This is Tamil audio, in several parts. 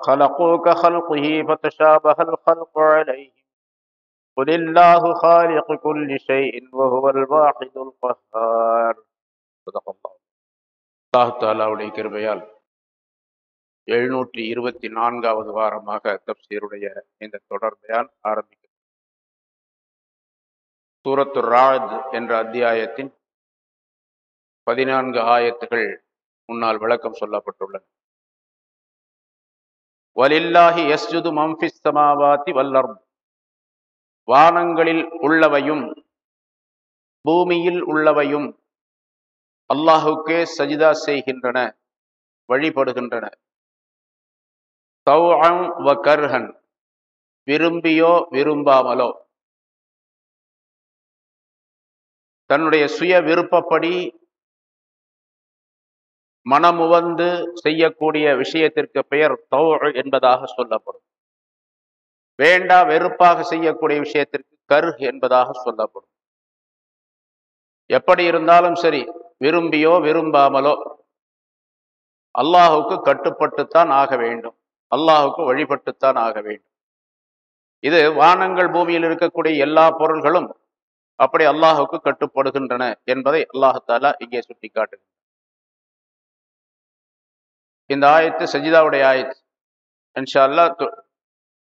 خلقوا كخلقه فتشابه الخلق عليهم قل الله خالق كل شيء وهو الواحد القهار صدق الله அல்லாஹ் தாலாவுடைய கிருபையால் எழுநூற்றி இருபத்தி நான்காவது வாரமாக தப்சீருடைய இந்த தொடர் பயான் ஆரம்பிக்கும் சூரத்து ராத் என்ற அத்தியாயத்தின் பதினான்கு ஆயத்துகள் முன்னால் விளக்கம் சொல்லப்பட்டுள்ளன வலில்லாஹி எஸ்ஜுது மம்ஃபிஸ் சமாவாத்தி வல்லர் வானங்களில் உள்ளவையும் பூமியில் உள்ளவையும் அல்லாஹுக்கே சஜிதா செய்கின்றன வழிபடுகின்றன. தௌஅம் வ கர்ஹன் விரும்பியோ விரும்பாமலோ. தன்னுடைய சுய விருப்பப்படி மனமுவந்து செய்யக்கூடிய விஷயத்திற்கு பெயர் தௌ என்பதாக சொல்லப்படும். வேண்டா வெறுப்பாக செய்யக்கூடிய விஷயத்திற்கு கரு என்பதாக சொல்லப்படும். எப்படி இருந்தாலும் சரி விரும்பியோ விரும்பாமலோ அல்லாஹுக்கு கட்டுப்பட்டுத்தான் ஆக வேண்டும். அல்லாஹுக்கு வழிபட்டுத்தான் ஆக வேண்டும். இது வானங்கள் பூமியில் இருக்கக்கூடிய எல்லா பொருள்களும் அப்படி அல்லாஹுக்கு கட்டுப்படுகின்றன என்பதை அல்லாஹாலா இங்கே சுட்டி காட்டுகிறார் இந்த ஆயத்து சஜிதாவுடைய ஆயத்து. இன்ஷா அல்லா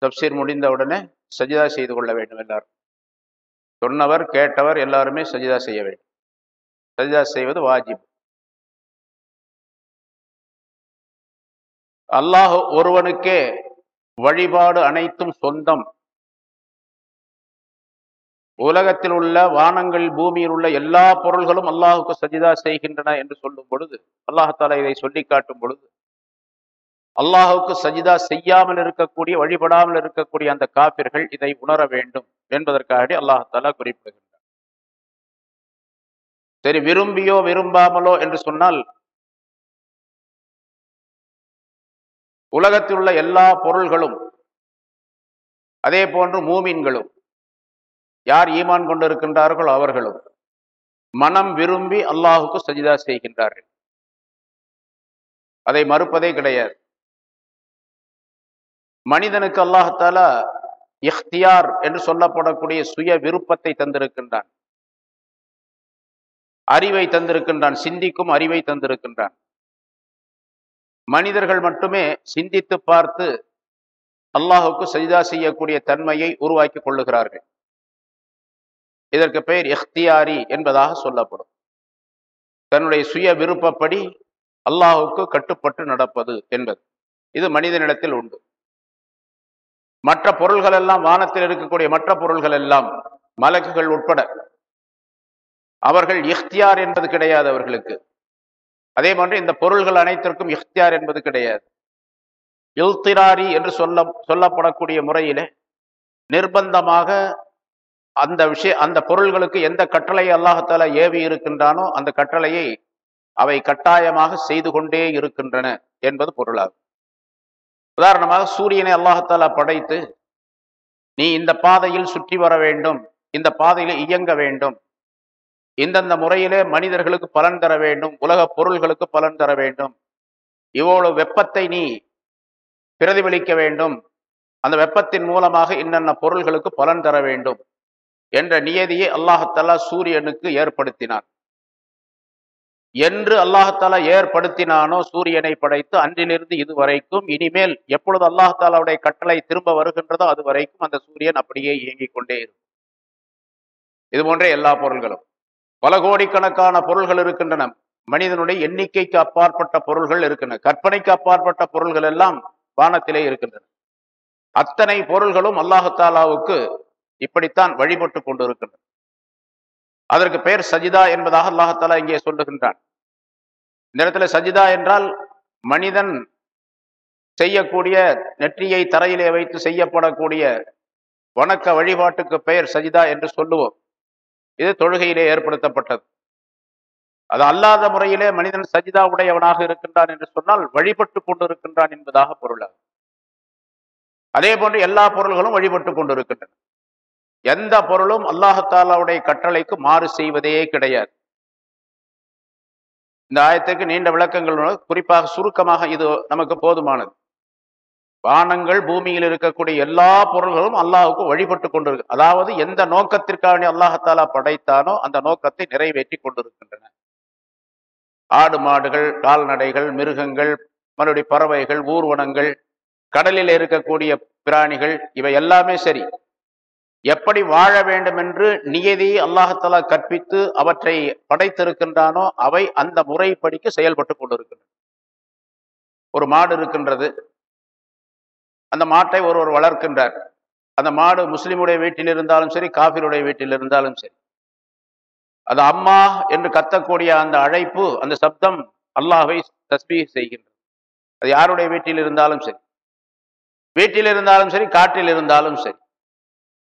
தப்சீர் முடிந்த உடனே சஜிதா செய்து கொள்ள வேண்டும் எல்லாரும். சொன்னவர் கேட்டவர் எல்லாருமே சஜிதா செய்ய வேண்டும். சஜிதா செய்வது வாஜிப். அல்லாஹ் ஒருவனுக்கே வழிபாடு அனைத்தும் சொந்தம். உலகத்தில் உள்ள வானங்கள் பூமியில் உள்ள எல்லா பொருள்களும் அல்லாஹுக்கு சஜிதா செய்கின்றன என்று சொல்லும் பொழுது அல்லாஹாலா இதை சொல்லி காட்டும் பொழுது அல்லாஹுக்கு சஜிதா செய்யாமல் இருக்கக்கூடிய வழிபடாமல் இருக்கக்கூடிய அந்த காப்பிர்கள் இதை உணர வேண்டும் என்பதற்காக அல்லாஹால குறிப்பிடுகின்றார் சரி விரும்பியோ விரும்பாமலோ என்று சொன்னால் உலகத்தில் உள்ள எல்லா பொருள்களும் அதே போன்று மூமின்களும் யார் ஈமான் கொண்டிருக்கின்றார்களோ அவர்களும் மனம் விரும்பி அல்லாஹுக்கு சஜிதா செய்கின்றார்கள். அதை மறுப்பதே கிடையாது. மனிதனுக்கு அல்லாஹாலா இஃப்தியார் என்று சொல்லப்படக்கூடிய சுய விருப்பத்தை தந்திருக்கின்றான். அறிவை தந்திருக்கின்றான் சிந்திக்கும் அறிவை தந்திருக்கின்றான். மனிதர்கள் மட்டுமே சிந்தித்து பார்த்து அல்லாஹுக்கு சஜிதா செய்யக்கூடிய தன்மையை உருவாக்கி கொள்ளுகிறார்கள். இதற்கு பெயர் எஃப்தியாரி என்பதாக சொல்லப்படும். தன்னுடைய சுய விருப்பப்படி அல்லாஹுக்கு கட்டுப்பட்டு நடப்பது என்பது. இது மனிதனிடத்தில் உண்டு. மற்ற பொருள்கள் எல்லாம் வானத்தில் இருக்கக்கூடிய மற்ற பொருள்கள் எல்லாம் மலக்குகள் உட்பட. அவர்கள் இஃப்தியார் என்பது கிடையாது அவர்களுக்கு. அதே போன்று இந்த பொருள்கள் அனைத்திற்கும் இஃப்தியார் என்பது கிடையாது. இல்திராரி என்று சொல்ல சொல்லப்படக்கூடிய முறையிலே நிர்பந்தமாக அந்த விஷய அந்த பொருள்களுக்கு எந்த கட்டளை அல்லாஹால ஏவி இருக்கின்றானோ அந்த கட்டளையை அவை கட்டாயமாக செய்து கொண்டே இருக்கின்றன என்பது பொருளாகும். உதாரணமாக சூரியனை அல்லாஹாலா படைத்து நீ இந்த பாதையில் சுற்றி வர வேண்டும் இந்த பாதையில் இயங்க வேண்டும் இந்தந்த முறையிலே மனிதர்களுக்கு பலன் தர வேண்டும் உலக பொருள்களுக்கு பலன் தர வேண்டும் இவ்வளவு வெப்பத்தை நீ பிரதிபலிக்க வேண்டும் அந்த வெப்பத்தின் மூலமாக இன்னென்ன பொருள்களுக்கு பலன் தர வேண்டும் என்ற நியதியை அல்லாஹத்தல்லா சூரியனுக்கு ஏற்படுத்தினார் என்று அல்லாஹாலா ஏற்படுத்தினானோ சூரியனை படைத்து அன்றிலிருந்து இதுவரைக்கும் இனிமேல் எப்பொழுது அல்லாஹாலாவுடைய கட்டளை திரும்ப வருகின்றதோ அது வரைக்கும் அந்த சூரியன் அப்படியே இயங்கிக் கொண்டே இருக்கும். இது போன்ற எல்லா பொருள்களும். பல கோடிக்கணக்கான பொருள்கள் இருக்கின்றன. மனிதனுடைய எண்ணிக்கைக்கு அப்பாற்பட்ட பொருள்கள் இருக்கின்றன. கற்பனைக்கு அப்பாற்பட்ட பொருள்கள் எல்லாம் வானத்திலே இருக்கின்றன. அத்தனை பொருள்களும் அல்லாஹாலாவுக்கு இப்படித்தான் வழிபட்டு கொண்டிருக்கின்றன. அதற்கு பெயர் சஜிதா என்பதாக அல்லாஹாலா இங்கே சொல்லுகின்றான். இந்த இடத்துல சஜிதா என்றால் மனிதன் செய்யக்கூடிய நெற்றியை தரையிலே வைத்து செய்யப்படக்கூடிய வணக்க வழிபாட்டுக்கு பெயர் சஜிதா என்று சொல்லுவோம். இது தொழுகையிலே ஏற்படுத்தப்பட்டது. அது அல்லாத முறையிலே மனிதன் சஜிதா உடையவனாக இருக்கின்றான் என்று சொன்னால் வழிபட்டு கொண்டிருக்கின்றான் என்பதாக பொருளாகும் அதே. போன்று எல்லா பொருள்களும் வழிபட்டு கொண்டிருக்கின்றன. எந்த பொருளும் அல்லாஹாலாவுடைய கட்டளைக்கு மாறு செய்வதே கிடையாது. இந்த ஆயத்துக்கு நீண்ட விளக்கங்கள் குறிப்பாக சுருக்கமாக இது நமக்கு போதுமானது. வானங்கள் பூமியில் இருக்கக்கூடிய எல்லா பொருள்களும் அல்லாஹுக்கு வழிபட்டு கொண்டிருக்கு. அதாவது எந்த நோக்கத்திற்காக அல்லாஹத்தாலா படைத்தானோ அந்த நோக்கத்தை நிறைவேற்றி கொண்டிருக்கின்றன. ஆடு மாடுகள் கால்நடைகள் மிருகங்கள் மறுபடி பறவைகள் ஊர்வனங்கள் கடலில் இருக்கக்கூடிய பிராணிகள் இவை எல்லாமே சரி. எப்படி வாழ வேண்டும் என்று நியதி அல்லாஹத்தலா கற்பித்து அவற்றை படைத்திருக்கின்றானோ அவை அந்த முறைப்படிக்கு செயல்பட்டு கொண்டிருக்கின்றன. ஒரு மாடு இருக்கின்றது. அந்த மாட்டை ஒருவர் வளர்க்கின்றார். அந்த மாடு முஸ்லிமுடைய வீட்டில் இருந்தாலும் சரி காபிருடைய வீட்டில் இருந்தாலும் சரி. அது அம்மா என்று கத்தக்கூடிய அந்த அழைப்பு அந்த சப்தம் அல்லாஹை தஸ்பீ செய்கின்றது. அது யாருடைய வீட்டில் இருந்தாலும் சரி. வீட்டில் இருந்தாலும் சரி காட்டில் இருந்தாலும் சரி.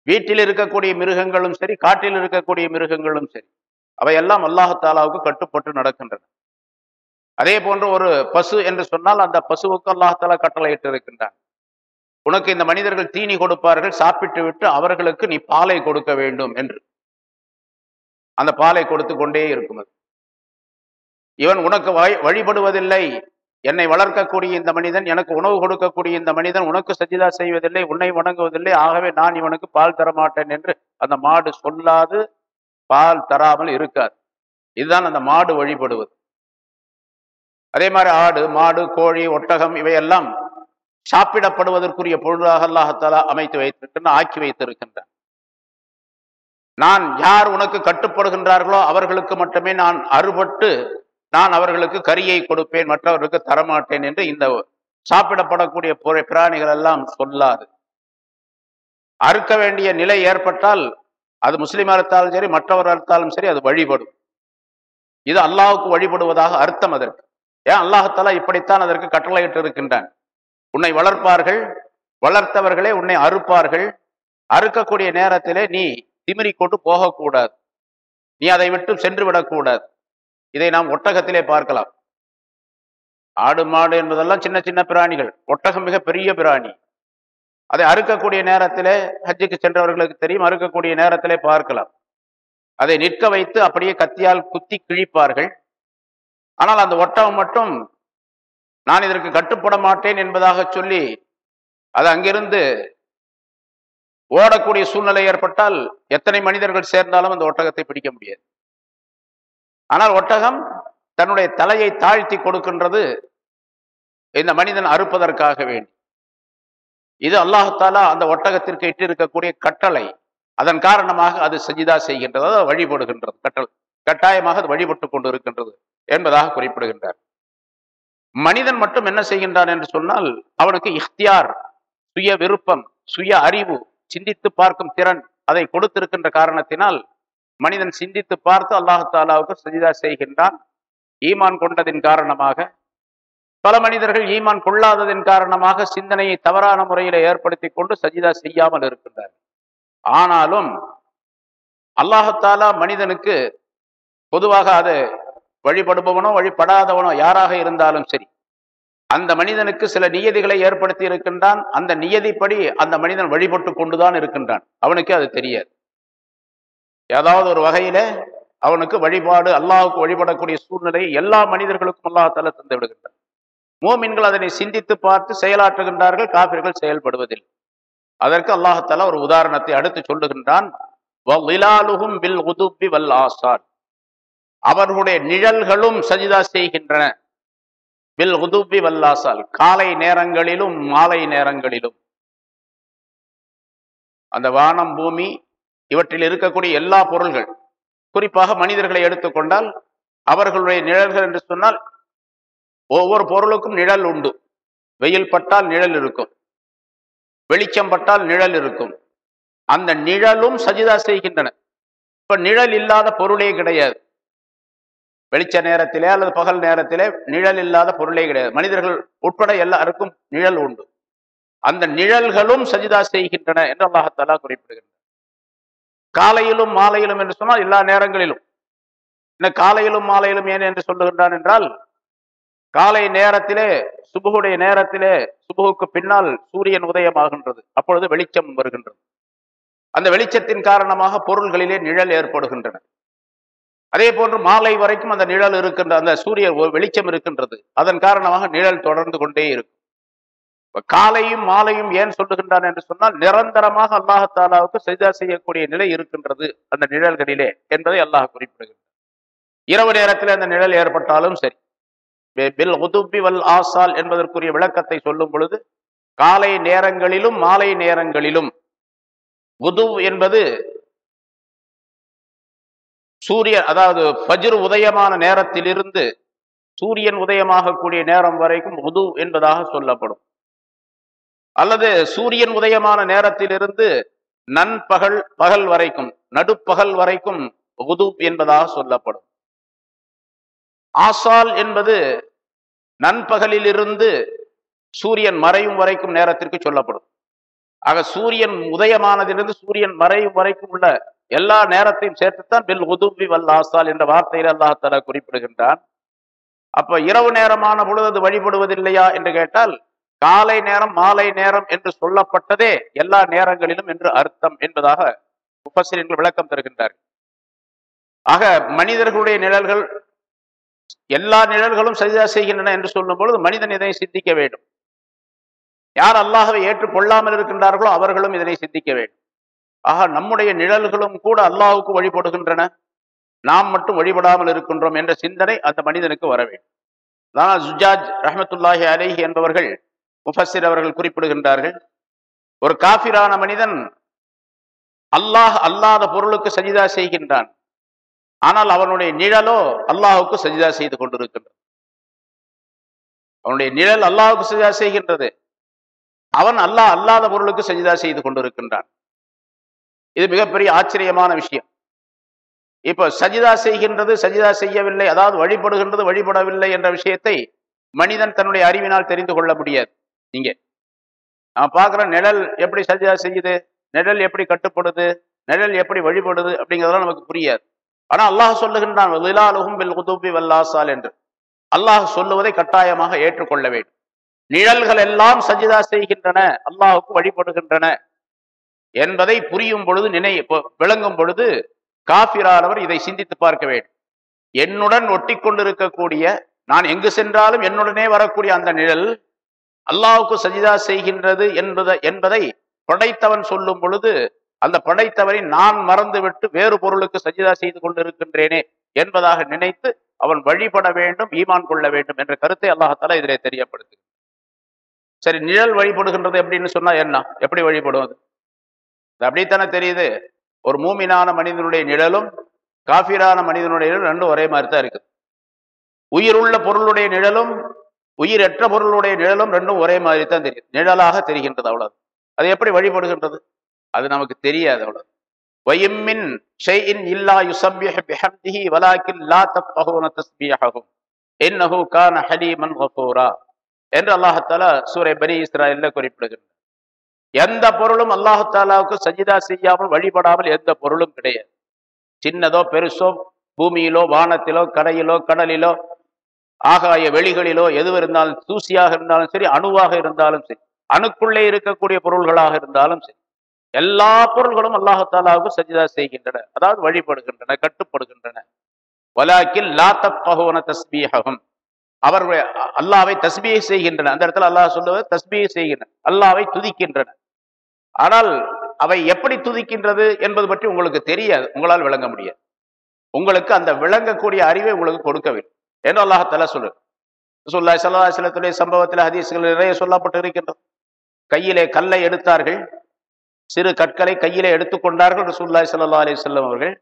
வீட்டில் இருக்கக்கூடிய மிருகங்களும் சரி காட்டில் இருக்கக்கூடிய மிருகங்களும் சரி அவையெல்லாம் அல்லாஹாலாவுக்கு கட்டுப்பட்டு நடக்கின்றன. அதே போன்று ஒரு பசு என்று சொன்னால் அந்த பசுவுக்கு அல்லாஹாலா கட்டளையிட்டு இருக்கின்றான் உனக்கு இந்த மனிதர்கள் தீனி கொடுப்பார்கள் சாப்பிட்டு விட்டு அவர்களுக்கு நீ பாலை கொடுக்க வேண்டும் என்று. அந்த பாலை கொடுத்து கொண்டே இருக்கும் அது. இவன் உனக்கு வழிபடுவதில்லை. என்னை வளர்க்கக்கூடிய இந்த மனிதன் எனக்கு உணவு கொடுக்கக்கூடிய இந்த மனிதன் உனக்கு சஜிதா செய்வதில்லை உன்னை வணங்குவதில்லை ஆகவே நான் இவனுக்கு பால் தரமாட்டேன் என்று அந்த மாடு சொல்லாது பால் தராமல் இருக்காது இதுதான் அந்த மாடு வழிபடுவது. அதே மாதிரி ஆடு மாடு கோழி ஒட்டகம் இவையெல்லாம் சாப்பிடப்படுவதற்குரிய பொருளாக அல்லாஹாலா அமைத்து வைத்திருக்கின்ற ஆக்கி வைத்திருக்கின்றான் நான் யார் உனக்கு கட்டுப்படுகின்றார்களோ அவர்களுக்கு மட்டுமே நான் அறுபட்டு நான் அவர்களுக்கு கரியை கொடுப்பேன் மற்றவர்களுக்கு தரமாட்டேன் என்று இந்த சாப்பிடப்படக்கூடிய பிராணிகள் எல்லாம் சொல்லாது. அறுக்க வேண்டிய நிலை ஏற்பட்டால் அது முஸ்லீம் அறுத்தாலும் சரி மற்றவர் அறுத்தாலும் சரி அது வழிபடும். இது அல்லாஹுக்கு வழிபடுவதாக அர்த்தம் அதற்கு. ஏன்? அல்லாஹத்தாலா இப்படித்தான் அதற்கு கட்டளையிட்டு இருக்கின்றான். உன்னை வளர்ப்பார்கள் வளர்த்தவர்களே உன்னை அறுப்பார்கள். அறுக்கக்கூடிய நேரத்திலே நீ திமிரி கொண்டு போகக்கூடாது. நீ அதை விட்டு சென்று விடக்கூடாது. இதை நாம் ஒட்டகத்திலே பார்க்கலாம். ஆடு மாடு என்பதெல்லாம் சின்ன சின்ன பிராணிகள். ஒட்டகம் மிக பெரிய பிராணி. அதை அறுக்கக்கூடிய நேரத்திலே ஹஜ்ஜுக்கு சென்றவர்களுக்கு தெரியும் அறுக்கக்கூடிய நேரத்திலே பார்க்கலாம். அதை நிற்க வைத்து அப்படியே கத்தியால் குத்தி கிழிப்பார்கள். ஆனால் அந்த ஒட்டகம் மட்டும் நான் இதற்கு கட்டுப்பட மாட்டேன் என்பதாக சொல்லி அது அங்கிருந்து ஓடக்கூடிய சூழ்நிலை ஏற்பட்டால் எத்தனை மனிதர்கள் சேர்ந்தாலும் அந்த ஒட்டகத்தை பிடிக்க முடியாது. ஆனால் ஒட்டகம் தன்னுடைய தலையை தாழ்த்தி கொடுக்கின்றது இந்த மனிதன் அறுப்பதற்காக வேண்டி. இது அல்லாஹாலா அந்த ஒட்டகத்திற்கு இட்டிருக்கக்கூடிய கட்டளை. அதன் காரணமாக அது சஜிதா செய்கின்றது அது வழிபடுகின்றது கட்டளை கட்டாயமாக அது வழிபட்டு கொண்டு இருக்கின்றது என்பதாக குறிப்பிடுகின்றார். மனிதன் மட்டும் என்ன செய்கின்றான் என்று சொன்னால் அவனுக்கு இஃப்தியார் சுய விருப்பம் சுய அறிவு சிந்தித்து பார்க்கும் திறன் அதை கொடுத்திருக்கின்ற காரணத்தினால் மனிதன் சிந்தித்து பார்த்து அல்லாஹாலாவுக்கு சஜிதா செய்கின்றான். ஈமான் கொண்டதின் காரணமாக பல மனிதர்கள் ஈமான் கொள்ளாததின் காரணமாக சிந்தனையை தவறான முறையில ஏற்படுத்தி கொண்டு சஜிதா செய்யாமல் இருக்கின்றார். ஆனாலும் அல்லாஹத்தாலா மனிதனுக்கு பொதுவாக அது வழிபடுபவனோ வழிபடாதவனோ யாராக இருந்தாலும் சரி அந்த மனிதனுக்கு சில நியதிகளை ஏற்படுத்தி இருக்கின்றான். அந்த நியதிப்படி அந்த மனிதன் வழிபட்டு கொண்டுதான் இருக்கின்றான். அவனுக்கு அது தெரியாது. ஏதாவது ஒரு வகையில அவனுக்கு வழிபாடு அல்லாஹுக்கு வழிபடக்கூடிய சூழ்நிலை எல்லா மனிதர்களுக்கும் அல்லாஹால தந்து விடுகின்றான். மோமின்கள் அதனை சிந்தித்து பார்த்து செயலாற்றுகின்றார்கள் காபிர்கள் செயல்படுவதில்லை. அதற்கு அல்லாஹால ஒரு உதாரணத்தை அடுத்து சொல்லுகின்றான் அவர்களுடைய நிழல்களும் சஜிதா செய்கின்றன. வில் உதுப்பி வல்லாசால் காலை நேரங்களிலும் மாலை நேரங்களிலும். அந்த வானம் பூமி இவற்றில் இருக்கக்கூடிய எல்லா பொருள்கள். குறிப்பாக மனிதர்களை எடுத்துக்கொண்டால் அவர்களுடைய நிழல்கள் என்று சொன்னால் ஒவ்வொரு பொருளுக்கும் நிழல் உண்டு. வெயில் பட்டால் நிழல் இருக்கும். வெளிச்சம் பட்டால் நிழல் இருக்கும். அந்த நிழலும் சஜிதா செய்கின்றன. இப்ப நிழல் இல்லாத பொருளே கிடையாது. வெளிச்ச நேரத்திலே அல்லது பகல் நேரத்திலே நிழல் இல்லாத பொருளே கிடையாது. மனிதர்கள் உட்பட எல்லாருக்கும் நிழல் உண்டு. அந்த நிழல்களும் சஜிதா செய்கின்றன என்று அல்லாஹாலா குறிப்பிடுகின்றன. காலையிலும் மாலையிலும் என்று சொன்னால் எல்லா நேரங்களிலும். என்ன காலையிலும் மாலையிலும் ஏன் என்று சொல்லுகின்றான் என்றால் காலை நேரத்திலே சுபுகுடைய நேரத்திலே சுபுகுக்கு பின்னால் சூரியன் உதயமாகின்றது. அப்பொழுது வெளிச்சம் வருகின்றது. அந்த வெளிச்சத்தின் காரணமாக பொருள்களிலே நிழல் ஏற்படுகின்றன. அதே போன்று மாலை வரைக்கும் அந்த நிழல் இருக்கின்ற அந்த சூரிய வெளிச்சம் இருக்கின்றது. அதன் காரணமாக நிழல் தொடர்ந்து கொண்டே இருக்கும். காலையும் மாலையும் ஏன் சொல்லுகின்றான் என்று சொன்னால் நிரந்தரமாக அல்லாஹாலாவுக்கு சஜிதா செய்யக்கூடிய நிலை இருக்கின்றது அந்த நிழல்களிலே என்பதை அல்லாஹ் குறிப்பிடுகின்றார் இரவு நேரத்தில் அந்த நிழல் ஏற்பட்டாலும் சரி. பில் உதுப்பி வல் ஆசால் என்பதற்குரிய விளக்கத்தை சொல்லும் பொழுது காலை நேரங்களிலும் மாலை நேரங்களிலும் உது என்பது சூரியன் அதாவது பஜிர் உதயமான நேரத்திலிருந்து சூரியன் உதயமாகக்கூடிய நேரம் வரைக்கும் உது என்பதாக சொல்லப்படும். அல்லது சூரியன் உதயமான நேரத்திலிருந்து நண்பகல் பகல் வரைக்கும் நடுப்பகல் வரைக்கும் உதுப் என்பதாக சொல்லப்படும். ஆசால் என்பது நண்பகலிலிருந்து சூரியன் மறையும் வரைக்கும் நேரத்திற்கு சொல்லப்படும். ஆக சூரியன் உதயமானதிலிருந்து சூரியன் மறையும் வரைக்கும் உள்ள எல்லா நேரத்தையும் சேர்த்துத்தான் பில் உதுவி வல் ஆசால் என்ற வார்த்தையில் அல்லாஹால குறிப்பிடுகின்றான். அப்ப இரவு நேரமான பொழுது அது வழிபடுவதில்லையா என்று கேட்டால் காலை நேரம் மாலை நேரம் என்று சொல்லப்பட்டதே எல்லா நேரங்களிலும் என்று அர்த்தம் என்பதாக உபசிரியர்கள் விளக்கம் தருகின்றார்கள். ஆக மனிதர்களுடைய நிழல்கள் எல்லா நிழல்களும் சரிதா செய்கின்றன என்று சொல்லும் பொழுது மனிதன் இதனை சிந்திக்க வேண்டும். யார் அல்லாஹவை ஏற்றுக்கொள்ளாமல் இருக்கின்றார்களோ அவர்களும் இதனை சிந்திக்க வேண்டும். ஆக நம்முடைய நிழல்களும் கூட அல்லாஹுக்கு வழிபடுகின்றன. நாம் மட்டும் வழிபடாமல் இருக்கின்றோம் என்ற சிந்தனை அந்த மனிதனுக்கு வர வேண்டும். ஆனால் ஜுஜாஜ் ரஹமத்துல்லாஹி அலேஹி என்பவர்கள் முஃபசிர் அவர்கள் குறிப்பிடுகின்றார்கள் ஒரு காபிரான மனிதன் அல்லாஹ் அல்லாத பொருளுக்கு சஜிதா செய்கின்றான். ஆனால் அவனுடைய நிழலோ அல்லாஹுக்கு சஜிதா செய்து கொண்டிருக்கின்றது. அவனுடைய நிழல் அல்லாஹுக்கு சஜிதா செய்கின்றது. அவன் அல்லாஹ் அல்லாத பொருளுக்கு சஜிதா செய்து கொண்டிருக்கின்றான். இது மிகப்பெரிய ஆச்சரியமான விஷயம். இப்போ சஜிதா செய்கின்றது சஜிதா செய்யவில்லை அதாவது வழிபடுகின்றது வழிபடவில்லை என்ற விஷயத்தை மனிதன் தன்னுடைய அறிவினால் தெரிந்து கொள்ள முடியாது. நீங்க நான் பார்க்குற நிழல் எப்படி சஜிதா செய்யுது? நிழல் எப்படி கட்டுப்படுது? நிழல் எப்படி வழிபடுது அப்படிங்கிறதெல்லாம் நமக்கு புரியாது. ஆனா அல்லாஹ் சொல்லுகின்றான் விலாலுகும் பில் குதுபி வல்லாசால் என்று. அல்லாஹ் சொல்லுவதை கட்டாயமாக ஏற்றுக்கொள்ள வேண்டும். நிழல்கள் எல்லாம் சஜிதா செய்கின்றன அல்லாஹுக்கு வழிபடுகின்றன என்பதை புரியும் பொழுது நினை பொ- விளங்கும் பொழுது காபிரானவர் இதை சிந்தித்து பார்க்க வேண்டும். என்னுடன் ஒட்டி கொண்டிருக்கக்கூடிய நான் எங்கு சென்றாலும் என்னுடனே வரக்கூடிய அந்த நிழல் அல்லாவுக்கு சஜிதா செய்கின்றது என்பதை என்பதை படைத்தவன் சொல்லும் பொழுது அந்த படைத்தவனை நான் மறந்துவிட்டு வேறு பொருளுக்கு சஜிதா செய்து கொண்டிருக்கின்றேனே என்பதாக நினைத்து அவன் வழிபட வேண்டும் ஈமான் கொள்ள வேண்டும் என்ற கருத்தை அல்லாஹால இதிலே தெரியப்படுத்து சரி நிழல் வழிபடுகின்றது எப்படின்னு சொன்னா என்ன? எப்படி வழிபடுவது? அப்படித்தானே தெரியுது. ஒரு மூமினான மனிதனுடைய நிழலும் காஃபீரான மனிதனுடைய நிழலும் ரெண்டும் ஒரே மாதிரி தான் இருக்குது. உயிருள்ள பொருளுடைய நிழலும் உயிரற்ற பொருளுடைய நிழலும் ரெண்டும் ஒரே மாதிரி தான் தெரியும். நிழலாக தெரிகின்றது அவ்வளவு. அது எப்படி வழிபடுகின்றது? அது நமக்கு தெரியாது அவ்வளவு. இல்லா யுஸப்பிஹு பிஹம்திஹி வலாக்கின் லா தஃபஹூன தஸ்பீஹஹும் இன்னஹு கான ஹலீமன் கஃபூரா. என்று அல்லாஹ் சூரை பனி இஸ்ராயல்ல குறிப்பிடுகின்றார். எந்த பொருளும் அல்லாஹாலாவுக்கு சஜிதா செய்யாமல் வழிபடாமல் எந்த பொருளும் கிடையாது. சின்னதோ பெருசோ பூமியிலோ வானத்திலோ கரையிலோ கடலிலோ ஆகாய வெளிகளிலோ எது இருந்தாலும் தூசியாக இருந்தாலும் சரி அணுவாக இருந்தாலும் சரி அணுக்குள்ளே இருக்கக்கூடிய பொருள்களாக இருந்தாலும் சரி எல்லா பொருள்களும் அல்லாஹாலாவுக்கு சஜிதா செய்கின்றன. அதாவது வழிபடுகின்றன கட்டுப்படுகின்றன. வலாக்கில் லா தஸ்மீகம் தஸ்பீஹகும் அவர்கள் அல்லாவை தஸ்பீஹ் செய்கின்றன. அந்த இடத்துல அல்லாஹ் சொல்லுவது தஸ்பீஹ் செய்கின்றன. அல்லாவை துதிக்கின்றன. ஆனால் அவை எப்படி துதிக்கின்றது என்பது பற்றி உங்களுக்கு தெரியாது. உங்களால் விளங்க முடியாது. உங்களுக்கு அந்த விளங்கக்கூடிய அறிவை உங்களுக்கு கொடுக்கவில்லை என்று அல்லாஹால சொல்லு. ரசூலுல்லாஹி ஸல்லல்லாஹு அலைஹி சம்பவத்தில் ஹதீஸ்கள் நிறைய சொல்லப்பட்டு இருக்கின்றது கையிலே கல்லை எடுத்தார்கள். சிறு கற்களை கையிலே எடுத்துக்கொண்டார்கள் ரசூலுல்லாஹி சல்லா அலி சொல்லம் அவர்கள்.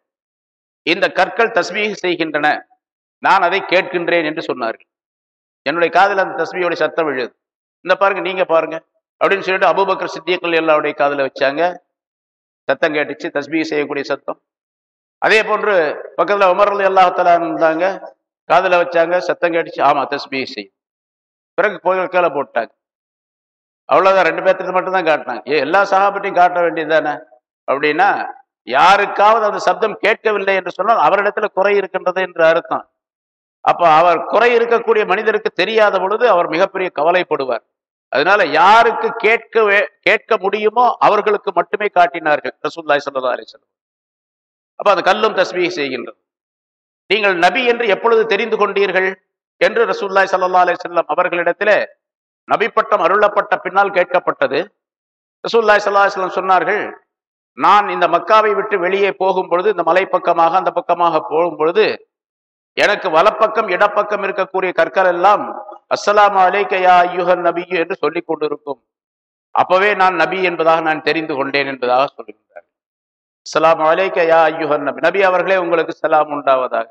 இந்த கற்கள் தஸ்மீக செய்கின்றன. நான் அதை கேட்கின்றேன் என்று சொன்னார்கள். என்னுடைய காதில் அந்த தஸ்மியோடைய சத்தம் விழுது. இந்த பாருங்க நீங்க பாருங்க. அப்படின்னு சொல்லிட்டு அபுபக்கர் சித்தியக்கள் எல்லாருடைய காதில் வச்சாங்க. சத்தம் கேட்டுச்சு தஸ்மீக செய்யக்கூடிய சத்தம். அதே போன்று பக்கத்தில் உமர்ல எல்லாத்தலா இருந்தாங்க காதுல வச்சாங்க சத்தம் கேட்டுச்சு ஆமா தஸ்பீ செய்யும். பிறகு கோயில் கீழே போட்டாங்க. அவ்வளவுதான் ரெண்டு பேர்த்துக்கு மட்டும்தான் காட்டினாங்க. ஏ எல்லா சகாபட்டையும் காட்ட வேண்டியதுதானே? அப்படின்னா யாருக்காவது அந்த சப்தம் கேட்கவில்லை என்று சொன்னால் அவரிடத்துல குறை இருக்கின்றது என்று அர்த்தம். அப்ப அவர் குறை இருக்கக்கூடிய மனிதருக்கு தெரியாத பொழுது அவர் மிகப்பெரிய கவலைப்படுவார். அதனால யாருக்கு கேட்க கேட்க முடியுமோ அவர்களுக்கு மட்டுமே காட்டினார்கள். ரசூல்லாய் சல்லா அலிஸ்லாம் அப்போ அந்த கல்லும் தஸ்மீக செய்கின்றது. நீங்கள் நபி என்று எப்பொழுது தெரிந்து கொண்டீர்கள்? என்று ரசூல்லாய் சல்லா செல்லம் அவர்களிடத்திலே நபிப்பட்டம் அருளப்பட்ட பின்னால் கேட்கப்பட்டது. ரசூல்லாய் சல்லாஹ் சொன்னார்கள் நான் இந்த மக்காவை விட்டு வெளியே போகும் பொழுது இந்த மலை பக்கமாக அந்த பக்கமாக போகும் பொழுது எனக்கு வலப்பக்கம் இடப்பக்கம் இருக்கக்கூடிய கற்கள் எல்லாம் அஸ்லாம் அலைக்கயா ஐயுகன் நபியு என்று சொல்லிக் கொண்டிருக்கும். அப்பவே நான் நபி என்பதாக நான் தெரிந்து கொண்டேன் என்பதாக சொல்லுகின்றார் அஸ்லாம் அலைக்கயா ஐயுகன் நபி நபி அவர்களே உங்களுக்கு சலாம் உண்டாவதாக.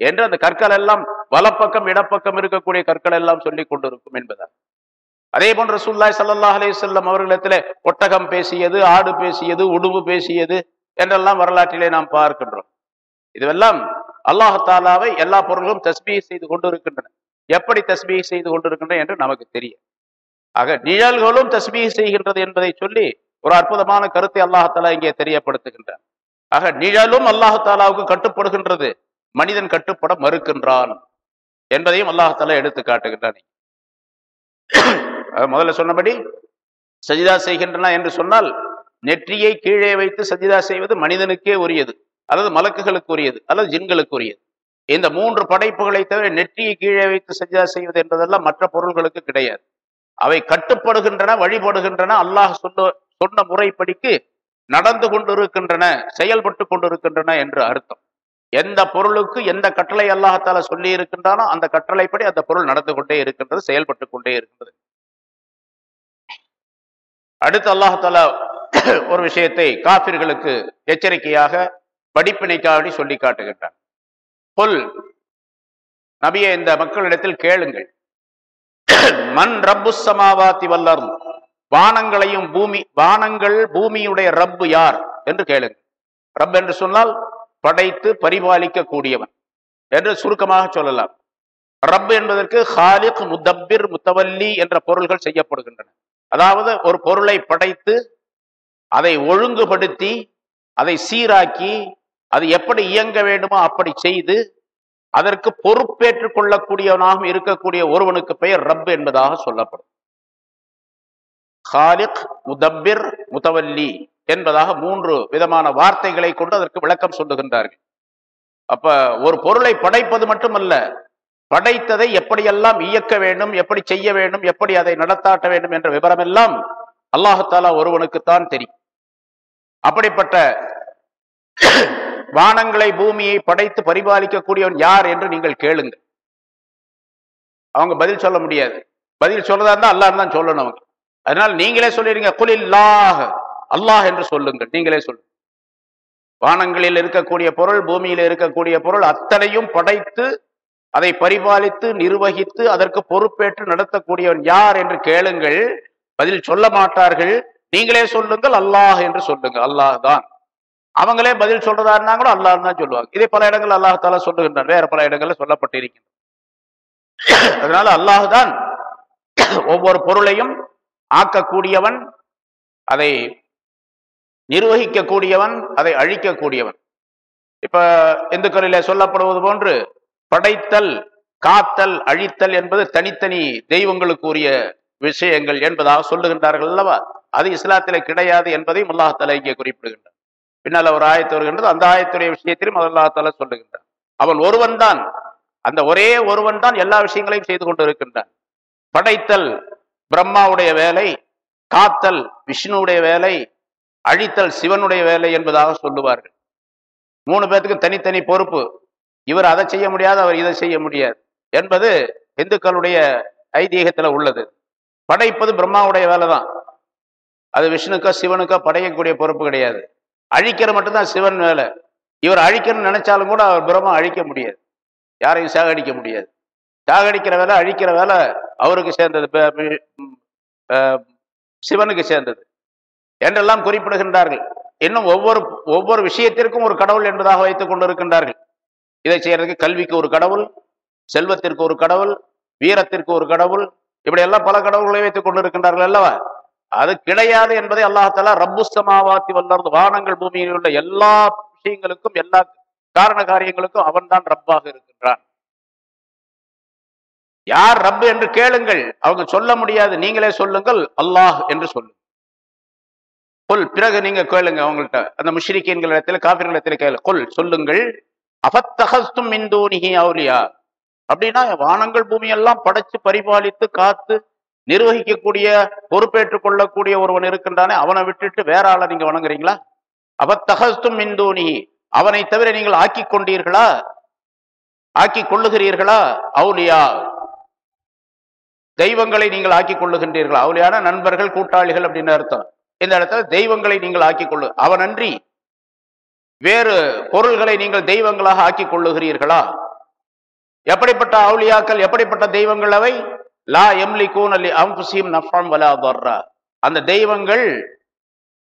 என்று அந்த கற்கள் எல்லாம் வலப்பக்கம் இடப்பக்கம் இருக்கக்கூடிய கற்கள் எல்லாம் சொல்லிக் கொண்டிருக்கும் என்பதாக அதே போன்ற சுல்லாய் சல்லாஹ் அலே செல்லம் அவர்களிடத்திலே ஒட்டகம் பேசியது ஆடு பேசியது உடுவு பேசியது என்றெல்லாம் வரலாற்றிலே நாம் பார்க்கின்றோம். இதுவெல்லாம் அல்லாஹாலாவை எல்லா பொருள்களும் தஸ்மீ செய்து கொண்டிருக்கின்றன. எப்படி தஸ்மீ செய்து கொண்டிருக்கின்றன என்று நமக்கு தெரியும் ஆக நிழல்களும் தஸ்மீ செய்கின்றது என்பதை சொல்லி ஒரு அற்புதமான கருத்தை அல்லாஹாலா இங்கே தெரியப்படுத்துகின்றார் ஆக நிழலும் அல்லாஹாலாவுக்கு கட்டுப்படுகின்றது. மனிதன் கட்டுப்பட மறுக்கின்றான் என்பதையும் அல்லாஹால எடுத்து காட்டுகின்றான். முதல்ல சொன்னபடி சஜிதா செய்கின்றன என்று சொன்னால் நெற்றியை கீழே வைத்து சஜிதா செய்வது மனிதனுக்கே உரியது அல்லது மலக்குகளுக்கு உரியது அல்லது ஜின்களுக்கு உரியது. இந்த மூன்று படைப்புகளை தவிர நெற்றியை கீழே வைத்து சஜிதா செய்வது என்பதெல்லாம் மற்ற பொருள்களுக்கு கிடையாது. அவை கட்டுப்படுகின்றன வழிபடுகின்றன அல்லாஹ் சொல்ல சொன்ன முறைப்படிக்கு நடந்து கொண்டிருக்கின்றன செயல்பட்டு கொண்டிருக்கின்றன என்று அர்த்தம். எந்த பொருளுக்கு எந்த கட்டளை அல்லாஹால சொல்லி இருக்கின்றானோ அந்த கட்டளைப்படி அந்த பொருள் நடந்து கொண்டே இருக்கின்றது செயல்பட்டு கொண்டே இருக்கின்றது. அடுத்து அல்லாஹால ஒரு விஷயத்தை காபிர்களுக்கு எச்சரிக்கையாக படிப்பினைக்காவடி சொல்லி காட்டுகின்றான். புல் நபிய இந்த மக்களிடத்தில் கேளுங்கள். மண் ரப்பு சமாவாத்தி வல்லரும் வானங்களையும் பூமி வானங்கள் பூமியுடைய ரப்பு யார்? என்று கேளுங்கள். ரப் என்று சொன்னால் படைத்து பரிபாலிக்க கூடியவன் என்று சுருக்கமாக சொல்லலாம். ரப் என்பதற்கு ஹாலிக் முத்தப்பிர் முத்தவல்லி என்ற பொருள்கள் செய்யப்படுகின்றன. அதாவது ஒரு பொருளை படைத்து அதை ஒழுங்குபடுத்தி அதை சீராக்கி அது எப்படி இயங்க வேண்டுமோ அப்படி செய்து அதற்கு பொறுப்பேற்றுக் கொள்ளக்கூடியவனாகவும் இருக்கக்கூடிய ஒருவனுக்கு பெயர் ரப் என்பதாக சொல்லப்படும். ஹாலிக் முதப்பிர் முத்தவல்லி. என்பதாக மூன்று விதமான வார்த்தைகளை கொண்டு அதற்கு விளக்கம் சொல்லுகின்றார்கள். அப்ப ஒரு பொருளை படைப்பது மட்டுமல்ல படைத்ததை எப்படியெல்லாம் இயக்க வேண்டும் எப்படி செய்ய வேண்டும் எப்படி அதை நடத்தாட்ட வேண்டும் என்ற விவரம் எல்லாம் அல்லாஹாலா ஒருவனுக்குத்தான் தெரியும். அப்படிப்பட்ட வானங்களை பூமியை படைத்து பரிபாலிக்கக்கூடியவன் யார் என்று நீங்கள் கேளுங்கள். அவங்க பதில் சொல்ல முடியாது. பதில் சொல்றதா இருந்தா அல்லாஹ் தான் சொல்லணும். அவங்க அதனால நீங்களே சொல்லிடுங்க குலில்லாஹ் அல்லாஹ் என்று சொல்லுங்கள். நீங்களே சொல்லுங்க. வானங்களில் இருக்கக்கூடிய பொருள் பூமியில் இருக்கக்கூடிய பொருள் அத்தனையும் படைத்து அதை பரிபாலித்து நிர்வகித்து அதற்கு பொறுப்பேற்று நடத்தக்கூடியவன் யார் என்று கேளுங்கள். பதில் சொல்ல மாட்டார்கள். நீங்களே சொல்லுங்கள் அல்லாஹ் என்று சொல்லுங்க அல்லாஹ் தான். அவங்களே பதில் சொல்றதா இருந்தாங்களோ அல்லாஹ் தான் சொல்லுவாங்க. இதே பல இடங்கள் அல்லாஹால சொல்லுகின்றார் வேற பல இடங்கள்ல சொல்லப்பட்டிருக்கின்றன அதனால அல்லாஹ் தான் ஒவ்வொரு பொருளையும் ஆக்கக்கூடியவன் அதை நிர்வகிக்கக்கூடியவன் அதை அழிக்கக்கூடியவன். இப்ப இந்துக்களில சொல்லப்படுவது போன்று படைத்தல் காத்தல் அழித்தல் என்பது தனித்தனி தெய்வங்களுக்குரிய விஷயங்கள் என்பதாக சொல்லுகின்றார்கள் அல்லவா? அது இஸ்லாத்தில கிடையாது என்பதை அல்லாஹால இங்கே குறிப்பிடுகின்றார் பின்னால் ஒரு ஆயத்து வருகின்றது அந்த ஆயத்துடைய விஷயத்திலும் அல்லாஹால சொல்லுகின்றார் அவன் ஒருவன் தான் அந்த ஒரே ஒருவன் தான் எல்லா விஷயங்களையும் செய்து கொண்டு இருக்கின்றான் படைத்தல் பிரம்மாவுடைய வேலை காத்தல் விஷ்ணுவுடைய வேலை அழித்தல் சிவனுடைய வேலை என்பதாக சொல்லுவார்கள். மூணு பேர்த்துக்கு தனித்தனி பொறுப்பு. இவர் அதை செய்ய முடியாது அவர் இதை செய்ய முடியாது என்பது இந்துக்களுடைய ஐதீகத்தில் உள்ளது. படைப்பது பிரம்மாவுடைய வேலை தான் அது விஷ்ணுக்கோ சிவனுக்கோ படையக்கூடிய பொறுப்பு கிடையாது. அழிக்கிற மட்டும்தான் சிவன் வேலை. இவர் அழிக்கணும்னு நினைச்சாலும் கூட அவர் பிரம்மா அழிக்க முடியாது. யாரையும் சாகடிக்க முடியாது. சாகடிக்கிற வேலை அழிக்கிற வேலை அவருக்கு சேர்ந்தது. சிவனுக்கு சேர்ந்தது. என்றெல்லாம் குறிப்பிடுகின்றார்கள். இன்னும் ஒவ்வொரு ஒவ்வொரு விஷயத்திற்கும் ஒரு கடவுள் என்பதாக வைத்துக் கொண்டிருக்கின்றார்கள். இதை செய்யறதுக்கு கல்விக்கு ஒரு கடவுள் செல்வத்திற்கு ஒரு கடவுள் வீரத்திற்கு ஒரு கடவுள் இப்படி எல்லாம் பல கடவுள்களை வைத்துக் கொண்டிருக்கின்றார்கள் அல்லவா? அது கிடையாது என்பதை அல்லாஹால ரப்புஸ்தமாவாத்தி வல்லறது வானங்கள் பூமியில் உள்ள எல்லா விஷயங்களுக்கும் எல்லா காரண காரியங்களுக்கும் அவன் தான் ரப்பாக இருக்கின்றான். யார் ரப்பு என்று கேளுங்கள் அவங்க சொல்ல முடியாது நீங்களே சொல்லுங்கள் அல்லாஹ் என்று சொல்லுங்கள். கொல் பிறகு நீங்க கேளுங்க அவங்கள்ட்ட. அந்த முஷ்ரிக்கீன்கள் இடத்துல காபிர்கள் இடத்துல கேளு. கொல் சொல்லுங்கள். அபத்தகஸ்தும் மிந்தூனிகி அவுலியா அப்படின்னா வானங்கள் பூமியெல்லாம் படைச்சு பரிபாலித்து காத்து நிர்வகிக்கக்கூடிய பொறுப்பேற்றுக் கொள்ளக்கூடிய ஒருவன் இருக்கின்றானே அவனை விட்டுட்டு வேற ஆளை நீங்க வணங்குறீங்களா? அவத்தகஸ்தும் மிந்தூனி அவனை தவிர நீங்கள் ஆக்கி கொண்டீர்களா? ஆக்கி கொள்ளுகிறீர்களா? அவுலியா தெய்வங்களை நீங்கள் ஆக்கி கொள்ளுகின்றீர்களா? அவுலியான நண்பர்கள் கூட்டாளிகள் அப்படின்னு அர்த்தம். இந்த இடத்துல தெய்வங்களை நீங்கள் ஆக்கிக் கொள்ளு அவனன்றி வேறு பொருள்களை நீங்கள் தெய்வங்களாக ஆக்கிக் கொள்ளுகிறீர்களா எப்படிப்பட்ட அவுளியாக்கள் எப்படிப்பட்ட தெய்வங்கள் அவை? லா எம்லி கூனலி அம்புசியும் நஃபாம் வலா தர்ரா. அந்த தெய்வங்கள்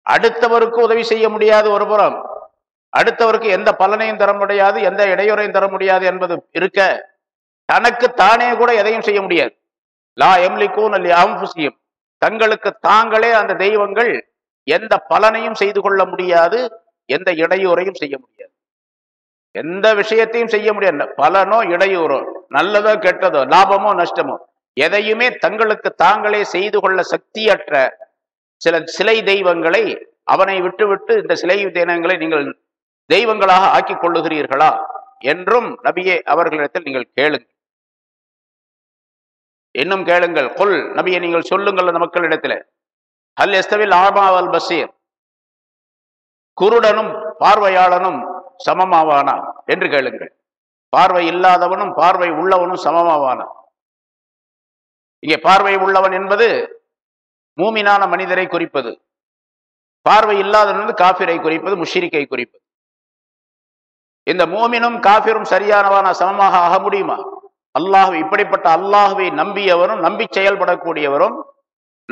அடுத்தவருக்கு உதவி செய்ய முடியாது ஒரு புறம். அடுத்தவருக்கு எந்த பலனையும் தர முடியாது எந்த இடையூறையும் தர முடியாது என்பது இருக்க தனக்கு தானே கூட எதையும் செய்ய முடியாது. லா எம்லி கூனலி அம்புசியும் தங்களுக்கு தாங்களே அந்த தெய்வங்கள் எந்த பலனையும் செய்து கொள்ள முடியாது எந்த இடையூறையும் செய்ய முடியாது. எந்த விஷயத்தையும் செய்ய முடியாது. பலனோ இடையூறோ நல்லதோ கெட்டதோ லாபமோ நஷ்டமோ எதையுமே தங்களுக்கு தாங்களே செய்து கொள்ள சக்தியற்ற சில சிலை தெய்வங்களை அவனை விட்டுவிட்டு இந்த சிலை தெய்வங்களை நீங்கள் தெய்வங்களாக ஆக்கி கொள்ளுகிறீர்களா என்றும் நபியே அவர்களிடத்தில் நீங்கள் கேளுங்கள். இன்னும் கேளுங்கள். கொல் நபியை நீங்கள் சொல்லுங்கள் அந்த மக்களிடத்தில். ஹல் எஸ்தவில் ஆமாவல் பசீர் குருடனும் பார்வையாளனும் சமமாவானா? என்று கேளுங்கள். பார்வை இல்லாதவனும் பார்வை உள்ளவனும் சமமாவானா? இங்கே பார்வை உள்ளவன் என்பது மூமினான மனிதரை குறிப்பது. பார்வை இல்லாதவன் வந்து காபிரை குறிப்பது முஷிரிக்கை குறிப்பது. இந்த மூமினும் காபிரும் சரியானவான சமமாக ஆக முடியுமா? அல்லாஹ் இப்படிப்பட்ட அல்லாஹுவை நம்பியவரும் நம்பி செயல்படக்கூடியவரும்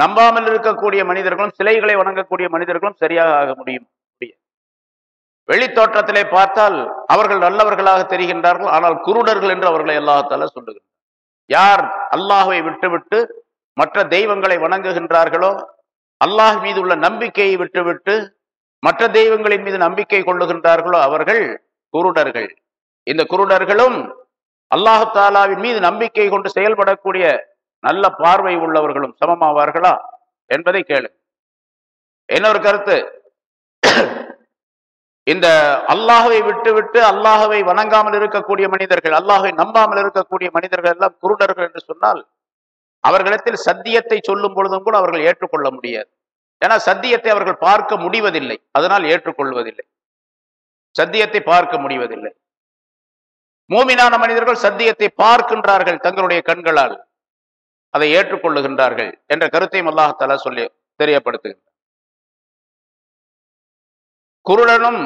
நம்பாமல் இருக்கக்கூடிய மனிதர்களும் சிலைகளை வணங்கக்கூடிய மனிதர்களும் சரியாக ஆக முடியும். வெளித்தோற்றத்திலே பார்த்தால் அவர்கள் நல்லவர்களாக தெரிகின்றார்கள் ஆனால் குருடர்கள் என்று அவர்களை அல்லாஹால சொல்லுகின்றார் யார் அல்லாஹுவை விட்டுவிட்டு மற்ற தெய்வங்களை வணங்குகின்றார்களோ அல்லாஹ் மீது உள்ள நம்பிக்கையை விட்டுவிட்டு மற்ற தெய்வங்களின் மீது நம்பிக்கை கொள்ளுகின்றார்களோ அவர்கள் குருடர்கள். இந்த குருடர்களும் அல்லாஹு தாலாவின் மீது நம்பிக்கை கொண்டு செயல்படக்கூடிய நல்ல பார்வை உள்ளவர்களும் சமமாவார்களா என்பதை கேளு. இன்னொரு கருத்து? இந்த அல்லாஹவை விட்டுவிட்டு அல்லாஹவை வணங்காமல் இருக்கக்கூடிய மனிதர்கள் அல்லாஹை நம்பாமல் இருக்கக்கூடிய மனிதர்கள் எல்லாம் குருடர்கள் என்று சொன்னால் அவர்களிடத்தில் சத்தியத்தை சொல்லும் பொழுதும் கூட அவர்கள் ஏற்றுக்கொள்ள முடியாது. ஏன்னா சத்தியத்தை அவர்கள் பார்க்க முடிவதில்லை. அதனால் ஏற்றுக்கொள்வதில்லை. சத்தியத்தை பார்க்க முடிவதில்லை. மூமினான மனிதர்கள் சத்தியத்தை பார்க்கின்றார்கள் தங்களுடைய கண்களால். அதை ஏற்றுக்கொள்ளுகின்றார்கள் என்ற கருத்தையும் அல்லாஹால சொல்லி தெரியப்படுத்துகின்றார் குருடனும்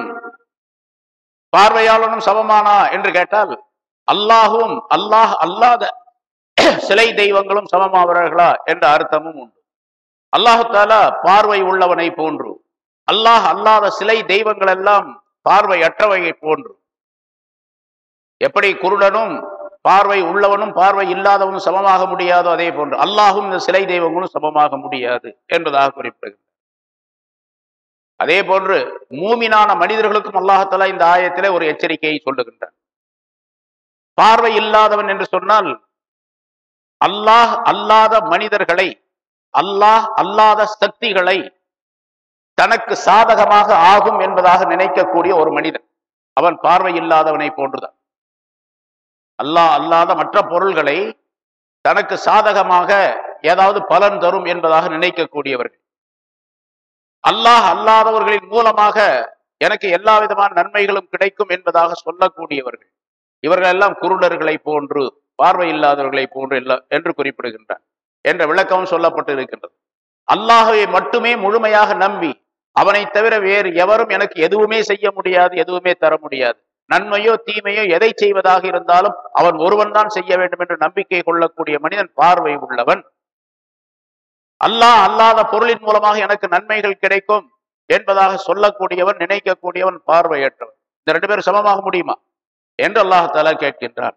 பார்வையாளனும் சமமானா என்று கேட்டால் அல்லாஹும் அல்லாஹ் அல்லாத சிலை தெய்வங்களும் சமமாவார்களா என்ற அர்த்தமும் உண்டு. அல்லாஹு பார்வை உள்ளவனை போன்று அல்லாஹ் அல்லாத சிலை தெய்வங்கள் எல்லாம் பார்வையற்றவையை போன்று. எப்படி குருடனும் பார்வை உள்ளவனும் பார்வை இல்லாதவனும் சமமாக முடியாதோ அதே போன்று அல்லாஹும் இந்த சிலை தெய்வங்களும் சமமாக முடியாது என்பதாக குறிப்பிடுகிறது அதே போன்று மூமினான மனிதர்களுக்கும் அல்லாஹத்தலா இந்த ஆயத்திலே ஒரு எச்சரிக்கையை சொல்லுகின்றார். பார்வை இல்லாதவன் என்று சொன்னால் அல்லாஹ் அல்லாத மனிதர்களை அல்லாஹ் அல்லாத சக்திகளை தனக்கு சாதகமாக ஆகும் என்பதாக நினைக்கக்கூடிய ஒரு மனிதன். அவன் பார்வை இல்லாதவனை போன்றுதான். அல்லாஹ் அல்லாத மற்ற பொருள்களை தனக்கு சாதகமாக ஏதாவது பலன் தரும் என்பதாக நினைக்கக்கூடியவர்கள். அல்லாஹ் அல்லாதவர்களின் மூலமாக எனக்கு எல்லா விதமான நன்மைகளும் கிடைக்கும் என்பதாக சொல்லக்கூடியவர்கள். இவர்கள் எல்லாம் குருடர்களை போன்று பார்வை இல்லாதவர்களை போன்று இல்ல என்று குறிப்பிடுகின்றார். என்ற விளக்கமும் சொல்லப்பட்டு இருக்கின்றது அல்லாஹவை மட்டுமே முழுமையாக நம்பி அவனை தவிர வேறு எவரும் எனக்கு எதுவுமே செய்ய முடியாது எதுவுமே தர முடியாது. நன்மையோ தீமையோ எதை செய்வதாக இருந்தாலும் அவன் ஒருவன் தான் செய்ய வேண்டும் என்று நம்பிக்கை கொள்ளக்கூடிய மனிதன் பார்வை உள்ளவன். அல்லாஹ் அல்லாத பொருளின் மூலமாக எனக்கு நன்மைகள் கிடைக்கும் என்பதாக சொல்லக்கூடியவன் நினைக்கக்கூடியவன் பார்வையற்றவன். இந்த ரெண்டு பேரும் சமமாக முடியுமா? என்று அல்லாஹால கேட்கின்றான்.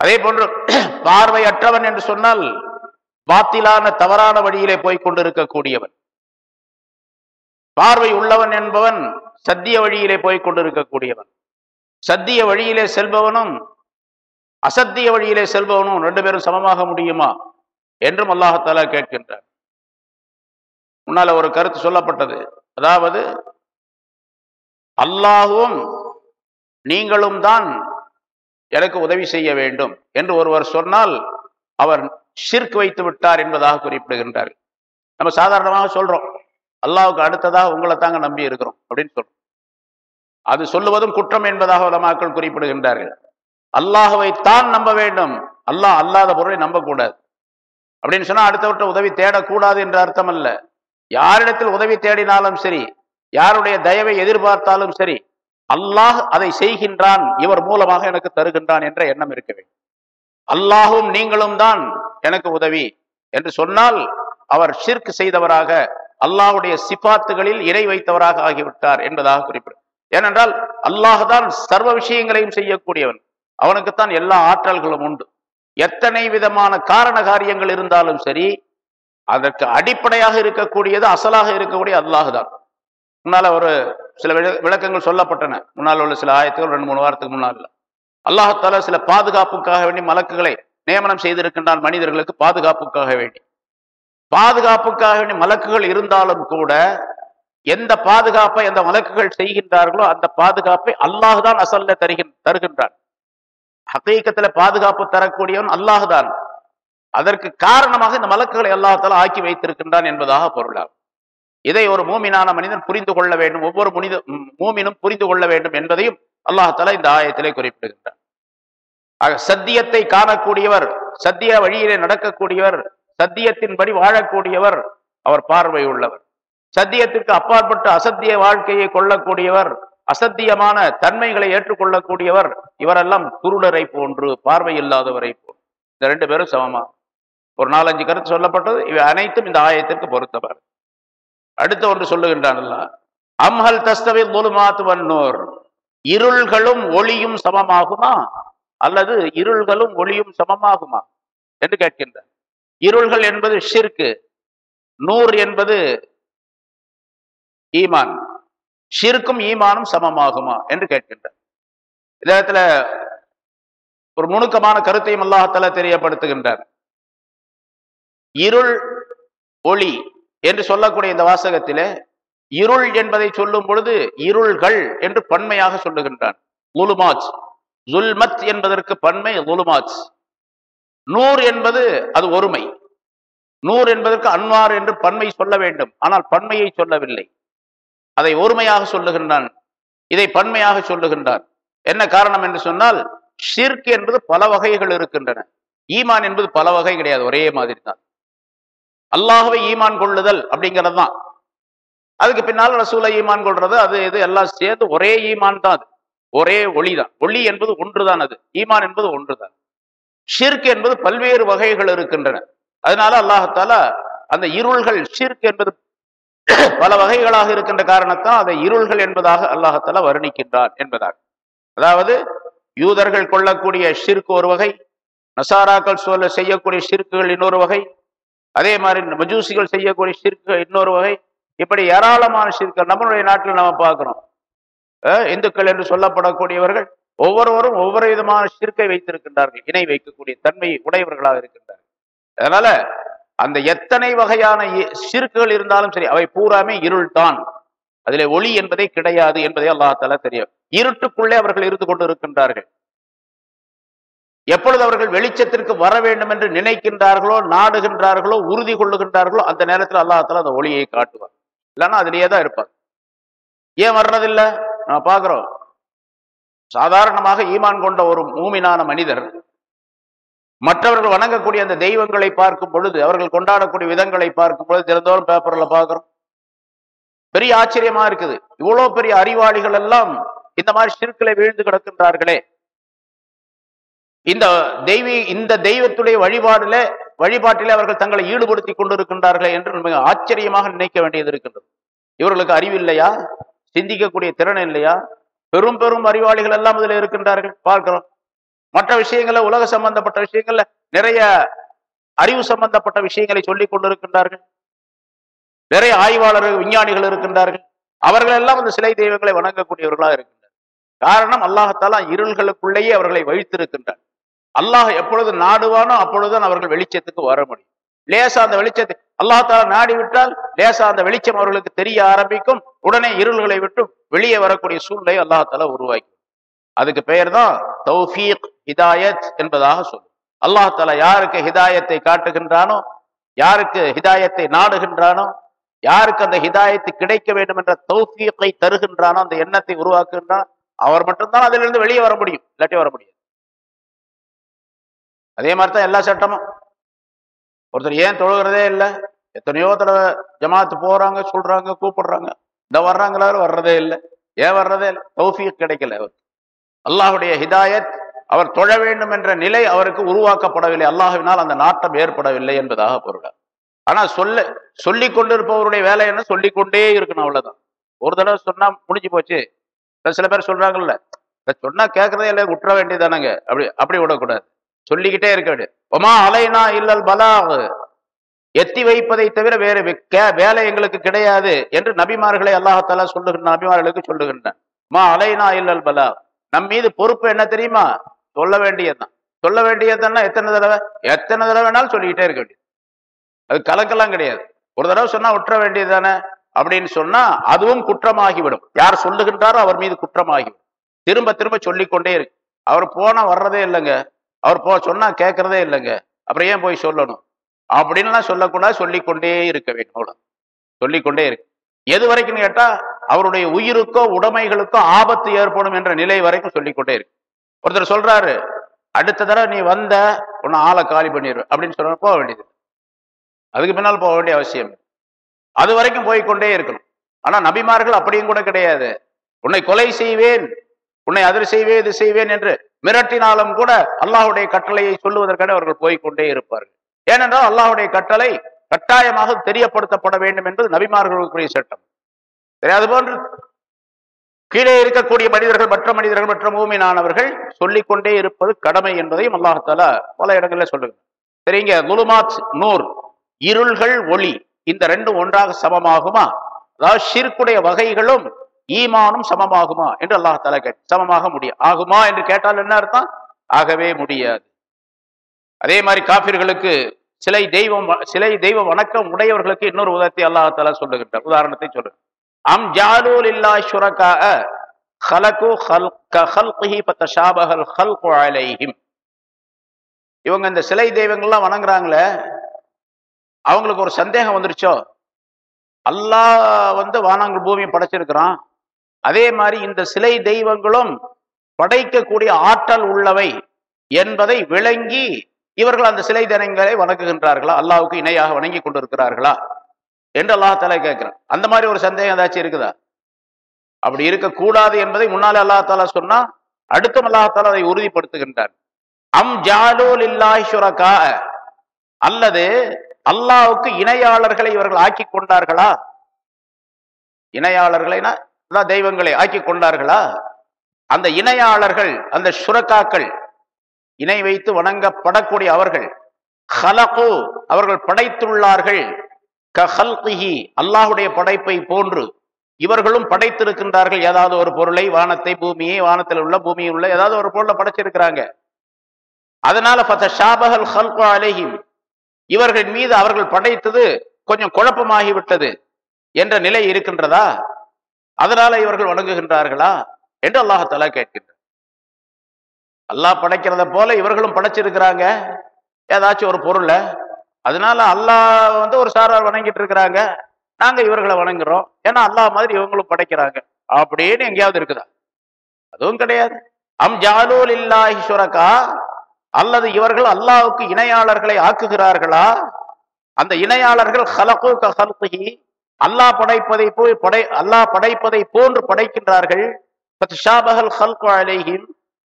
அதே போன்று பார்வையற்றவன் என்று சொன்னால் பாத்திலான தவறான வழியிலே போய் கொண்டிருக்கக்கூடியவன். பார்வை உள்ளவன் என்பவன் சத்திய வழியிலே போய் கொண்டிருக்கக்கூடியவன். சத்திய வழியிலே செல்பவனும் அசத்திய வழியிலே செல்பவனும் ரெண்டு பேரும் சமமாக முடியுமா என்றும் அல்லாஹாலா கேட்கின்றார் முன்னால ஒரு கருத்து சொல்லப்பட்டது. அதாவது அல்லாஹும் நீங்களும் தான் எனக்கு உதவி செய்ய வேண்டும் என்று ஒருவர் சொன்னால் அவர் ஷிர்க் வைத்து விட்டார் என்பதாக குறிப்பிடுகின்றார் நம்ம சாதாரணமாக சொல்றோம். அல்லாவுக்கு அடுத்ததாக உங்களை தாங்க நம்பி இருக்கிறோம் அப்படின்னு சொல்றோம். அது சொல்லுவதும் குற்றம் என்பதாக உலமாக்கள் குறிப்பிடுகின்றார்கள். அல்லாஹுவை தான் நம்ப வேண்டும். அல்லாஹ் அல்லாத பொருளை நம்பக்கூடாது. அப்படின்னு சொன்னா அடுத்தவற்ற உதவி தேடக்கூடாது என்ற அர்த்தம் அல்ல யாரிடத்தில் உதவி தேடினாலும் சரி யாருடைய தயவை எதிர்பார்த்தாலும் சரி அல்லாஹ் அதை செய்கின்றான். இவர் மூலமாக எனக்கு தருகின்றான் என்ற எண்ணம் இருக்க வேண்டும். அல்லாஹும் நீங்களும் தான் எனக்கு உதவி என்று சொன்னால் அவர் ஷிர்க் செய்தவராக அல்லாஹுடைய சிபாத்துகளில் இறை வைத்தவராக ஆகிவிட்டார் என்பதாக குறிப்பிடும். ஏனென்றால் அல்லாஹ் தான் சர்வ விஷயங்களையும் செய்யக்கூடியவன். அவனுக்குத்தான் எல்லா ஆற்றல்களும் உண்டு. எத்தனை விதமான காரண காரியங்கள் இருந்தாலும் சரி அதற்கு அடிப்படையாக இருக்கக்கூடியது அசலாக இருக்கக்கூடிய அல்லாஹ் தான். முன்னால ஒரு சில விளக்கங்கள் சொல்லப்பட்டன. முன்னால் உள்ள சில ஆயத்துகள் ரெண்டு மூணு வாரத்துக்கு முன்னால் அல்லாஹால சில பாதுகாப்புக்காக வேண்டி மலக்குகளை நியமனம் செய்திருக்கின்றான் மனிதர்களுக்கு பாதுகாப்புக்காக வேண்டி. பாதுகாப்புக்காக மலக்குகள் இருந்தாலும் கூட எந்த பாதுகாப்பை எந்த மலக்குகள் செய்கின்றார்களோ அந்த பாதுகாப்பை அல்லாஹ் தான் அசல்ல தருகின் தருகின்றான். ஹக்கீக்கத்துல பாதுகாப்பு தரக்கூடியவன் அல்லாஹ் தான். அதற்கு காரணமாக இந்த மலக்குகளை அல்லாஹால ஆக்கி வைத்திருக்கின்றான் என்பதாக பொருளாகும். இதை ஒரு மூமினான மனிதன் புரிந்து கொள்ள வேண்டும் ஒவ்வொரு முனித மூமினும் புரிந்து கொள்ள வேண்டும் என்பதையும் அல்லாஹால இந்த ஆயத்திலே குறிப்பிடுகின்றார் ஆக சத்தியத்தை காணக்கூடியவர் சத்திய வழியிலே நடக்கக்கூடியவர் சத்தியத்தின்படி வாழக்கூடியவர் அவர் பார்வை உள்ளவர் சத்தியத்திற்கு அப்பாற்பட்டு அசத்திய வாழ்க்கையை கொள்ளக்கூடியவர் அசத்தியமான தன்மைகளை ஏற்றுக்கொள்ளக்கூடியவர் இவரெல்லாம் குருடரை போன்று பார்வை இல்லாதவரை போன்று இந்த ரெண்டு பேரும் சமமா? ஒரு நாலஞ்சு கருத்து சொல்லப்பட்டது இவை அனைத்தும் இந்த ஆயத்திற்கு பொருத்தவர் அடுத்த ஒன்று சொல்லுகின்றான் அம்ஹல் தஸ்தவை முழுமாத்து வன்னோர் இருள்களும் ஒளியும் சமமாகுமா? அல்லது இருள்களும் ஒளியும் சமமாகுமா? என்று கேட்கின்றார். இருள்கள் என்பது ஷிர்கு நூர் என்பது ஈமான். ஷிர்க்கும் ஈமானும் சமமாகுமா என்று கேட்கின்றார். இடத்துல ஒரு நுணுக்கமான கருத்தையும் அல்லாஹால தெரியப்படுத்துகின்றார். இருள் ஒளி என்று சொல்லக்கூடிய இந்த வாசகத்திலே இருள் என்பதை சொல்லும் பொழுது இருள்கள் என்று பன்மையாக சொல்லுகின்றான் லுலுமாஜ் ஜுல்மத் என்பதற்கு பன்மை லுலுமாஜ் நூறு என்பது அது ஒருமை. நூறு என்பதற்கு அன்வார் என்று பன்மை சொல்ல வேண்டும். ஆனால் பன்மையை சொல்லவில்லை. அதை ஒருமையாக சொல்லுகின்றான். இதை பன்மையாக சொல்லுகின்றான். என்ன காரணம் என்று சொன்னால் ஷிர்க் என்பது பல வகைகள் இருக்கின்றன. ஈமான் என்பது பல வகை கிடையாது. ஒரே மாதிரி தான் அல்லாஹவை ஈமான் கொள்ளுதல் அப்படிங்கிறது தான். அதுக்கு பின்னால் ரசூலை ஈமான் கொள்றது அது இது எல்லாம் சேர்ந்து ஒரே ஈமான் தான் அது. ஒரே ஒளி தான் ஒளி என்பது ஒன்றுதான் அது. ஈமான் என்பது ஒன்றுதான். ஷிர்க் என்பது பல்வேறு வகைகள் இருக்கின்றன. அதனால அல்லாஹால அந்த இருள்கள் ஷிர்க் என்பது பல வகைகளாக இருக்கின்ற காரணத்தால் அதை இருள்கள் என்பதாக அல்லாஹால வர்ணிக்கின்றான் என்பதாக அதாவது யூதர்கள் கொள்ளக்கூடிய ஷிர்க் ஒரு வகை நசாராக்கள் சொல்ல செய்யக்கூடிய ஷிர்க்குகள் இன்னொரு வகை அதே மாதிரி மஜூசிகள் செய்யக்கூடிய ஷிர்க்கு இன்னொரு வகை. இப்படி ஏராளமான ஷிர்க்கள் நம்மளுடைய நாட்டில் நம்ம பார்க்கிறோம். இந்துக்கள் என்று சொல்லப்படக்கூடியவர்கள் ஒவ்வொருவரும் ஒவ்வொரு விதமான சிற்கை வைத்திருக்கின்றார்கள் இணை வைக்கக்கூடிய தன்மை உடையவர்களாக இருக்கின்றார்கள். அதனால அந்த எத்தனை வகையான சிற்குகள் இருந்தாலும் சரி அவை பூராமே இருள் தான் அதிலே ஒளி என்பதே கிடையாது என்பதை அல்லாஹால தெரியும். இருட்டுக்குள்ளே அவர்கள் இருந்து கொண்டு இருக்கின்றார்கள் எப்பொழுது அவர்கள் வெளிச்சத்திற்கு வர வேண்டும் என்று நினைக்கின்றார்களோ நாடுகின்றார்களோ உறுதி கொள்ளுகின்றார்களோ அந்த நேரத்தில் அல்லாஹால அந்த ஒளியை காட்டுவார் இல்லைன்னா அதிலேயே தான் இருப்பார் ஏன் வர்றதில்லை? நான் பார்க்குறோம். சாதாரணமாக ஈமான் கொண்ட ஒரு மூமினான மனிதர் மற்றவர்கள் வணங்கக்கூடிய அந்த தெய்வங்களை பார்க்கும் பொழுது அவர்கள் கொண்டாடக்கூடிய விதங்களை பார்க்கும் பொழுது திறந்தோறும் பேப்பர்ல பார்க்குறோம். பெரிய ஆச்சரியமா இருக்குது. இவ்வளவு பெரிய அறிவாளிகள் எல்லாம் இந்த மாதிரி சிறுக்களை வீழ்ந்து கிடக்கின்றார்களே. இந்த தெய்வீ இந்த தெய்வத்துடைய வழிபாடுல வழிபாட்டிலே அவர்கள் தங்களை ஈடுபடுத்தி கொண்டிருக்கின்றார்களே என்று மிக ஆச்சரியமாக நினைக்க வேண்டியது இருக்கின்றது. இவர்களுக்கு அறிவு இல்லையா? சிந்திக்கக்கூடிய திறன் இல்லையா? பெரும் பெரும் அறிவாளிகள் எல்லாம் இதுல இருக்கின்றார்கள். பார்க்கிறோம். மற்ற விஷயங்கள்ல உலக சம்பந்தப்பட்ட விஷயங்கள்ல நிறைய அறிவு சம்பந்தப்பட்ட விஷயங்களை சொல்லிக் கொண்டிருக்கின்றார்கள். நிறைய ஆய்வாளர்கள் விஞ்ஞானிகள் இருக்கின்றார்கள். அவர்கள் எல்லாம் அந்த சிலை தெய்வங்களை வணங்கக்கூடியவர்களாக இருக்கின்றனர் காரணம் அல்லாஹத்தாலா இருள்களுக்குள்ளேயே அவர்களை வைத்திருக்கின்றார். அல்லாஹ் எப்பொழுது நாடுவானோ அப்பொழுதுதான் அவர்கள் வெளிச்சத்துக்கு வர முடியும். லேசா அந்த வெளிச்சத்தை அல்லாஹால நாடி விட்டால் லேசா அந்த வெளிச்சம் அவர்களுக்கு தெரிய ஆரம்பிக்கும். உடனே இருள்களை விட்டு வெளியே வரக்கூடிய சூழ்நிலை அல்லாஹால உருவாக்கி. அதுக்கு பெயர் தான் தௌஃபீக் ஹிதாயத் என்பதாக சொல்லும். அல்லாஹால யாருக்கு ஹிதாயத்தை காட்டுகின்றானோ யாருக்கு ஹிதாயத்தை நாடுகின்றானோ யாருக்கு அந்த ஹிதாயத்து கிடைக்க வேண்டும் என்ற தௌஃபீக்கை தருகின்றானோ அந்த எண்ணத்தை உருவாக்குகின்றான் அவர் மட்டும்தான் அதிலிருந்து வெளியே வர முடியும் இல்லாட்டி வர முடியும் அதே மாதிரி தான் எல்லா சட்டமும். ஒருத்தர் ஏன் தொழுகிறதே இல்லை? எத்தனையோ தடவை ஜமாத்து போறாங்க சொல்றாங்க கூப்பிடுறாங்க. இந்த வர்றாங்களா வர்றதே இல்லை. ஏன் வர்றதே இல்லை? தௌஃபீக் கிடைக்கல அவர் அல்லாஹுடைய ஹிதாயத் அவர் தொழ வேண்டும் என்ற நிலை அவருக்கு உருவாக்கப்படவில்லை. அல்லாஹுவினால் அந்த நாட்டம் ஏற்படவில்லை என்பதாக பொருள் ஆனா சொல்ல சொல்லி கொண்டிருப்பவருடைய வேலை என்ன? சொல்லிக்கொண்டே இருக்கணும் அவ்வளவுதான். ஒரு தடவை சொன்னா முடிஞ்சு போச்சு. சில பேர் சொல்றாங்கல்ல சொன்னா கேட்கறதே இல்லை விட்டுற வேண்டியதானங்க அப்படி அப்படி விடக்கூடாது. சொல்லிக்கிட்டே இருக்க வேண்டியது. ஒமா அலைனா இல்லல் பலா எத்தி வைப்பதை தவிர வேறு வே- வேலை எங்களுக்கு கிடையாது என்று நபிமார்களை அல்லாஹால சொல்லுகின்ற நபிமார்களுக்கு சொல்லுகின்றான். மா அலைனா இல்லல் பலா நம் மீது பொறுப்பு என்ன தெரியுமா? சொல்ல வேண்டியதுதான். சொல்ல வேண்டியதுன்னா எத்தனை தடவை? எத்தனை தடவை வேணாலும் சொல்லிக்கிட்டே இருக்க வேண்டியது. அது கலக்கெல்லாம் கிடையாது. ஒரு தடவை சொன்னா விட்டுற வேண்டியது தானே அப்படின்னு சொன்னா அதுவும் குற்றமாகிவிடும். யார் சொல்லுகின்றாரோ அவர் மீது குற்றமாகிவிடும். திரும்ப திரும்ப சொல்லிக்கொண்டே இருக்கு. அவர் போனா வர்றதே இல்லைங்க. அவர் போ சொன்னா கேட்கறதே இல்லைங்க. அப்புறம் ஏன் போய் சொல்லணும்? அப்படின்லாம் சொல்லக்கூடாது சொல்லிக்கொண்டே இருக்க வேண்டும் அவ்வளவு. சொல்லிக்கொண்டே இருக்கு. எது வரைக்கும் கேட்டா அவருடைய உயிருக்கோ உடைமைகளுக்கோ ஆபத்து ஏற்படும் என்ற நிலை வரைக்கும் சொல்லிக்கொண்டே இருக்கு. ஒருத்தர் சொல்றாரு அடுத்த தடவை நீ வந்த உன்னை ஆளை காலி பண்ணிடுவேன் அப்படின்னு சொல்ற போக வேண்டியது அதுக்கு பின்னால் போக வேண்டிய அவசியம் அது வரைக்கும் போய்க்கொண்டே இருக்கணும். ஆனா நபிமார்கள் அப்படியும் கூட கிடையாது. உன்னை கொலை செய்வேன் உன்னை அது செய்வேன் இது செய்வேன் என்று மிரட்டினாலும் கூட அல்லாஹுடைய கட்டளையை சொல்லுவதற்காக அவர்கள் போய்க்கொண்டே இருப்பார்கள். ஏனென்றால் அல்லாஹுடைய கட்டளை கட்டாயமாக தெரியப்படுத்தப்பட வேண்டும் என்பது நபிமார்களுக்குரிய சட்டம். அது போன்று கீழே இருக்கக்கூடிய மனிதர்கள் மற்ற மனிதர்கள் மற்ற மூமினானவர்கள் சொல்லிக்கொண்டே இருப்பது கடமை என்பதையும் அல்லாஹால பல இடங்களில் சொல்லுங்க சரிங்க குலுமாத் நூர் இருள்கள் ஒளி இந்த ரெண்டும் ஒன்றாக சமமாகுமா? அதாவது ஷிர்க்குடைய வகைகளும் ஈமானும் சமமாகுமா என்று அல்லாஹால கேட்டு சமமாக முடியும் ஆகுமா என்று கேட்டால் என்ன அர்த்தம்? ஆகவே முடியாது. அதே மாதிரி காபிர்களுக்கு சிலை தெய்வம் சிலை தெய்வ வணக்கம் உடையவர்களுக்கு இன்னொரு உதத்தை அல்லாஹால சொல்லுகின்றார். உதாரணத்தை சொல்லு அம் ஜாலூல் இல்லா சுரக்கா ஹலகு இவங்க இந்த சிலை தெய்வங்கள்லாம் வணங்குறாங்களே அவங்களுக்கு ஒரு சந்தேகம் வந்துருச்சோ? அல்லாஹ் வந்து வானாங்கல் பூமியை படைச்சிருக்கிறான். அதே மாதிரி இந்த சிலை தெய்வங்களும் படைக்கக்கூடிய ஆற்றல் உள்ளவை என்பதை விளங்கி இவர்கள் அந்த சிலை தினங்களை வணங்குகின்றார்களா? அல்லாவுக்கு இணையாக வணங்கி கொண்டிருக்கிறார்களா? என்று அல்லாஹால கேட்கிறான். அந்த மாதிரி ஒரு சந்தேகம் ஏதாச்சும் இருக்குதா? அப்படி இருக்கக்கூடாது என்பதை முன்னாலே தாலா சொன்னா அடுத்தும் அல்லாஹால அதை உறுதிப்படுத்துகின்றார் அம் ஜாலூல் அல்லது அல்லாவுக்கு இணையாளர்களை இவர்கள் ஆக்கி கொண்டார்களா? இணையாளர்களைனா தெய்வங்களை ஆக்கி கொண்டார்களா? அந்த இணையாளர்கள் அந்த சுரக்காக்கள் இணை வைத்து வணங்கப்படக்கூடிய அவர்கள் ஹலகு அவர்கள் படைத்துள்ளார்கள். கஹல்கிஹி அல்லாஹுடைய படைப்பை போன்று இவர்களும் படைத்திருக்கின்றார்கள். ஏதாவது ஒரு பொருளை வானத்தை பூமியை வானத்தில் உள்ள பூமியில் உள்ள ஏதாவது ஒரு பொருளை படைச்சிருக்கிறாங்க. அதனால ஃபத ஷாபஹல் ஹல்கு அலைஹிம் இவர்கள் மீது அவர்கள் படைத்தது கொஞ்சம் குழப்பமாகிவிட்டது என்ற நிலை இருக்கின்றதா? அதனால இவர்கள் வணங்குகின்றார்களா என்று அல்லாஹாலா கேட்கின்றார் அல்லாஹ் படைக்கிறத போல இவர்களும் படைச்சிருக்கிறாங்க. ஏதாச்சும் ஒரு பொருளை. அதனால அல்லாஹ் வந்து ஒரு சாரார் வணங்கிட்டு இருக்கிறாங்க. நாங்க இவர்களை வணங்குறோம். ஏன்னா அல்லாஹ் மாதிரி இவங்களும் படைக்கிறாங்க. அப்படின்னு எங்கேயாவது இருக்குதா? அதுவும் கிடையாது. அம் ஜாலூல் இல்லாஹி அல்லது இவர்கள் அல்லாவுக்கு இணையாளர்களை ஆக்குகிறார்களா? அந்த இணையாளர்கள் ஹலகு கஹல்கிஹி அல்லாஹ் படைப்பதை போய் படை அல்லாஹ் படைப்பதை போன்று படைக்கின்றார்கள்.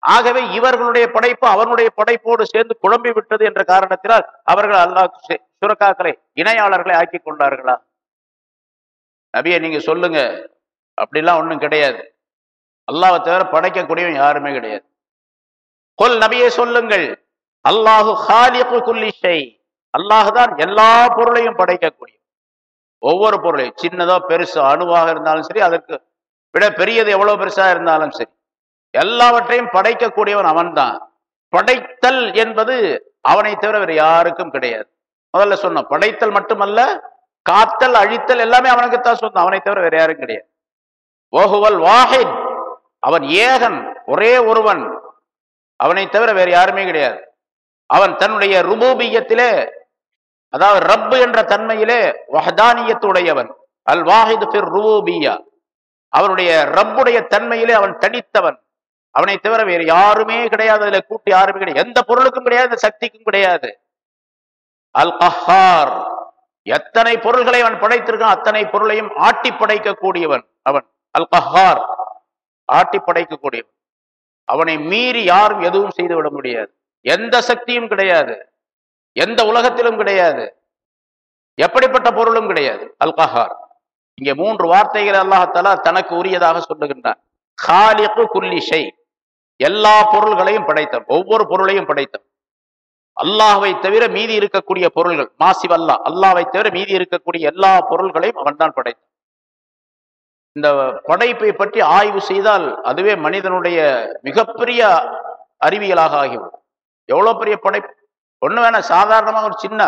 ஆகவே இவர்களுடைய படைப்பு அவனுடைய படைப்போடு சேர்ந்து குழம்பி விட்டது என்ற காரணத்தினால் அவர்கள் அல்லாஹ் சுரக்காக்களை இணையாளர்களை ஆக்கி கொண்டார்களா? நபியை நீங்க சொல்லுங்க. அப்படிலாம் ஒன்றும் கிடையாது. அல்லாவை தவிர படைக்கக்கூடியவன் யாருமே கிடையாது. கொல் நபியை சொல்லுங்கள். அல்லாஹு ஹாலிகு குல்லி அல்லாஹ் தான் எல்லா பொருளையும் படைக்கக்கூடிய ஒவ்வொரு பொருளையும் சின்னதோ பெருசோ அணுவாக இருந்தாலும் சரி அதற்கு விட பெரியது எவ்வளவு பெருசா இருந்தாலும் சரி எல்லாவற்றையும் படைக்கக்கூடியவன் அவன்தான். படைத்தல் என்பது அவனை தவிர வேறு யாருக்கும் கிடையாது. முதல்ல சொன்னோம் படைத்தல் மட்டுமல்ல காத்தல் அழித்தல் எல்லாமே அவனுக்குத்தான் சொந்தம் அவனை தவிர வேறு யாரும் கிடையாது. ஓகுவல் வாஹித் அவன் ஏகன் ஒரே ஒருவன் அவனை தவிர வேற யாருமே கிடையாது. அவன் தன்னுடைய ருபூபியத்திலே அதாவது ரப்பு என்ற தன்மையிலே வஹதானியத்துடையவன். அல் வாஹிது ஃபிர் ருபூபியா அவனுடைய ரப்புடைய தன்மையிலே அவன் தனித்தவன். அவனை தவிர வேறு யாருமே கிடையாது. அதுல கூட்டி யாருமே கிடையாது. எந்த பொருளுக்கும் கிடையாது சக்திக்கும் கிடையாது. அல் கஹார் எத்தனை பொருள்களை அவன் படைத்திருக்கான் அத்தனை பொருளையும் ஆட்டி படைக்கக்கூடியவன் அவன். அல் கஹார் ஆட்டி படைக்கக்கூடியவன். அவனை மீறி யாரும் எதுவும் செய்து விட முடியாது. எந்த சக்தியும் கிடையாது. எந்த உலகத்திலும் கிடையாது. எப்படிப்பட்ட பொருளும் கிடையாது. அல்கஹார். இங்க இங்கே மூன்று வார்த்தைகள் அல்லாஹாலா தனக்கு உரியதாக சொல்லுகின்றான். ஹாலிக்கு குல்லி ஷை. எல்லா பொருள்களையும் படைத்தவன். ஒவ்வொரு பொருளையும் படைத்தவன். அல்லாஹை தவிர மீதி இருக்கக்கூடிய பொருள்கள் மாசிவல்லா அல்லாவை தவிர மீதி இருக்கக்கூடிய எல்லா பொருள்களையும் அவன் தான் படைத்தான். இந்த படைப்பை பற்றி ஆய்வு செய்தால் அதுவே மனிதனுடைய மிகப்பெரிய அறிவியலாக ஆகிவிடும். எவ்வளவு பெரிய படைப்பு? ஒண்ணு வேணாம் சாதாரணமாக ஒரு சின்ன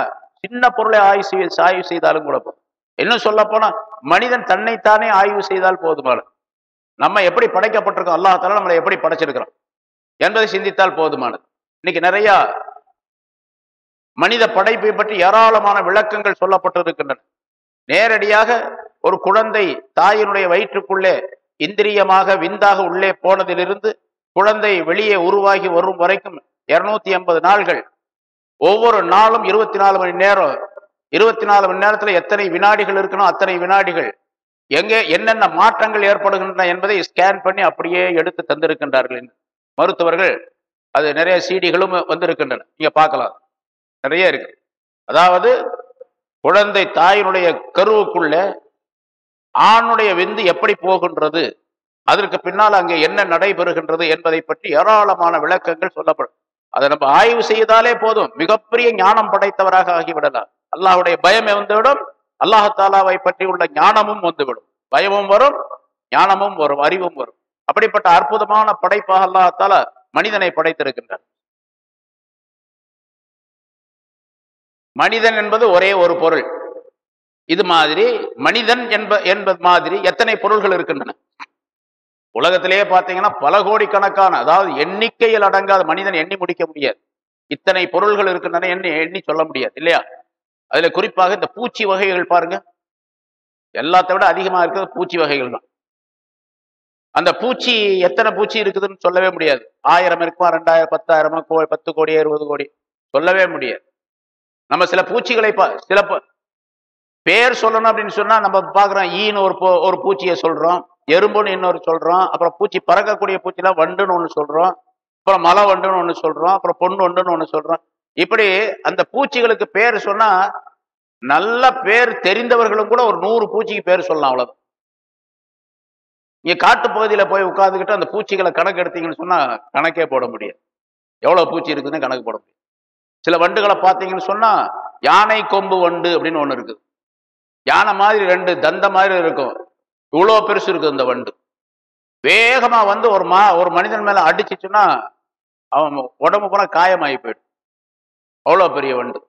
சின்ன பொருளை ஆய்வு செய்ய ஆய்வு செய்தாலும் கூட போதும். இன்னும் சொல்ல போனால் மனிதன் தன்னைத்தானே ஆய்வு செய்தால் போதுமானது நம்ம எப்படி படைக்கப்பட்டிருக்கோம்? அல்லாஹால நம்மளை எப்படி படைச்சிருக்கிறோம் என்பதை சிந்தித்தால் போதுமானது. இன்னைக்கு நிறைய மனித படைப்பை பற்றி ஏராளமான விளக்கங்கள் சொல்லப்பட்டிருக்கின்றன. நேரடியாக ஒரு குழந்தை தாயினுடைய வயிற்றுக்குள்ளே இந்திரியமாக விந்தாக உள்ளே போனதிலிருந்து குழந்தை வெளியே உருவாகி வரும் வரைக்கும் இருநூத்தி எண்பது நாள்கள் ஒவ்வொரு நாளும் இருபத்தி நாலு மணி நேரம். இருபத்தி நாலு மணி நேரத்தில் எத்தனை வினாடிகள் இருக்கணும் அத்தனை வினாடிகள். எங்கே என்னென்ன மாற்றங்கள் ஏற்படுகின்றன என்பதை ஸ்கேன் பண்ணி அப்படியே எடுத்து தந்திருக்கின்றார்கள் என்று மருத்துவர்கள் அது நிறைய சீடிகளும் வந்திருக்கின்றன. நீங்க பார்க்கலாம். நிறைய இருக்கு. அதாவது குழந்தை தாயினுடைய கருவுக்குள்ள ஆணுடைய விந்து எப்படி போகின்றது அதற்கு பின்னால் அங்கே என்ன நடைபெறுகின்றது என்பதை பற்றி ஏராளமான விளக்கங்கள் சொல்லப்படும். அதை நம்ம ஆய்வு செய்தாலே போதும். மிகப்பெரிய ஞானம் படைத்தவராக ஆகிவிடலாம். அல்லாஹுடைய பயம் வந்துவிடும் அல்லாஹாலாவை பற்றி உள்ள ஞானமும் வந்துவிடும். பயமும் வரும் ஞானமும் வரும் அறிவும் வரும். அப்படிப்பட்ட அற்புதமான படைப்பாக அல்லாஹால மனிதனை படைத்திருக்கின்றார். மனிதன் என்பது ஒரே ஒரு பொருள். இது மாதிரி மனிதன் என்ப என்பது மாதிரி எத்தனை பொருள்கள் இருக்கின்றன? உலகத்திலேயே பார்த்தீங்கன்னா பல கோடிக்கணக்கான அதாவது எண்ணிக்கையில் அடங்காத மனிதன் எண்ணி முடிக்க முடியாது. இத்தனை பொருள்கள் இருக்கின்றன எண்ணி எண்ணி சொல்ல முடியாது இல்லையா? அதுல குறிப்பாக இந்த பூச்சி வகைகள் பாருங்க. எல்லாத்தை விட அதிகமா இருக்கிறது பூச்சி வகைகள் தான். அந்த பூச்சி எத்தனை பூச்சி இருக்குதுன்னு சொல்லவே முடியாது. ஆயிரம் இருக்குமா ரெண்டாயிரம் பத்தாயிரமா கோ பத்து கோடி இருபது கோடி சொல்லவே முடியாது. நம்ம சில பூச்சிகளை பா சில பேர் சொல்லணும் அப்படின்னு சொன்னா நம்ம பார்க்குறோம் ஈன்னு ஒரு பூ- ஒரு பூச்சியை சொல்றோம். எறும்புன்னு இன்னொரு சொல்றோம் அப்புறம் பூச்சி பறக்கக்கூடிய பூச்சிலாம் வண்டுன்னு ஒன்று சொல்றோம் அப்புறம் மலை வண்டுன்னு ஒன்று சொல்றோம் அப்புறம் பொண்ணு வண்டுன்னு ஒன்று சொல்றோம். இப்படி அந்த பூச்சிகளுக்கு பேர் சொன்னா நல்ல பேர் தெரிந்தவர்களும் கூட ஒரு நூறு பூச்சிக்கு பேர் சொல்லலாம் அவ்வளவு இங்க காட்டு பகுதியில போய் உட்காந்துக்கிட்டு அந்த பூச்சிகளை கணக்கு எடுத்தீங்கன்னு சொன்னா கணக்கே போட முடியாது. எவ்வளவு பூச்சி இருக்குதுன்னு கணக்கு போட முடியாது. சில வண்டுகளை பார்த்தீங்கன்னு சொன்னா யானை கொம்பு வண்டு அப்படின்னு ஒண்ணு இருக்குது. யானை மாதிரி ரெண்டு தந்த மாதிரி இருக்கும். இவ்வளோ பெருசு இருக்குது இந்த வண்டு. வேகமா வந்து ஒரு மா ஒரு மனிதன் மேல அடிச்சிச்சுன்னா அவன் உடம்பு பூரா காயமாகி போயிடும். அவ்வளோ பெரிய வண்டு.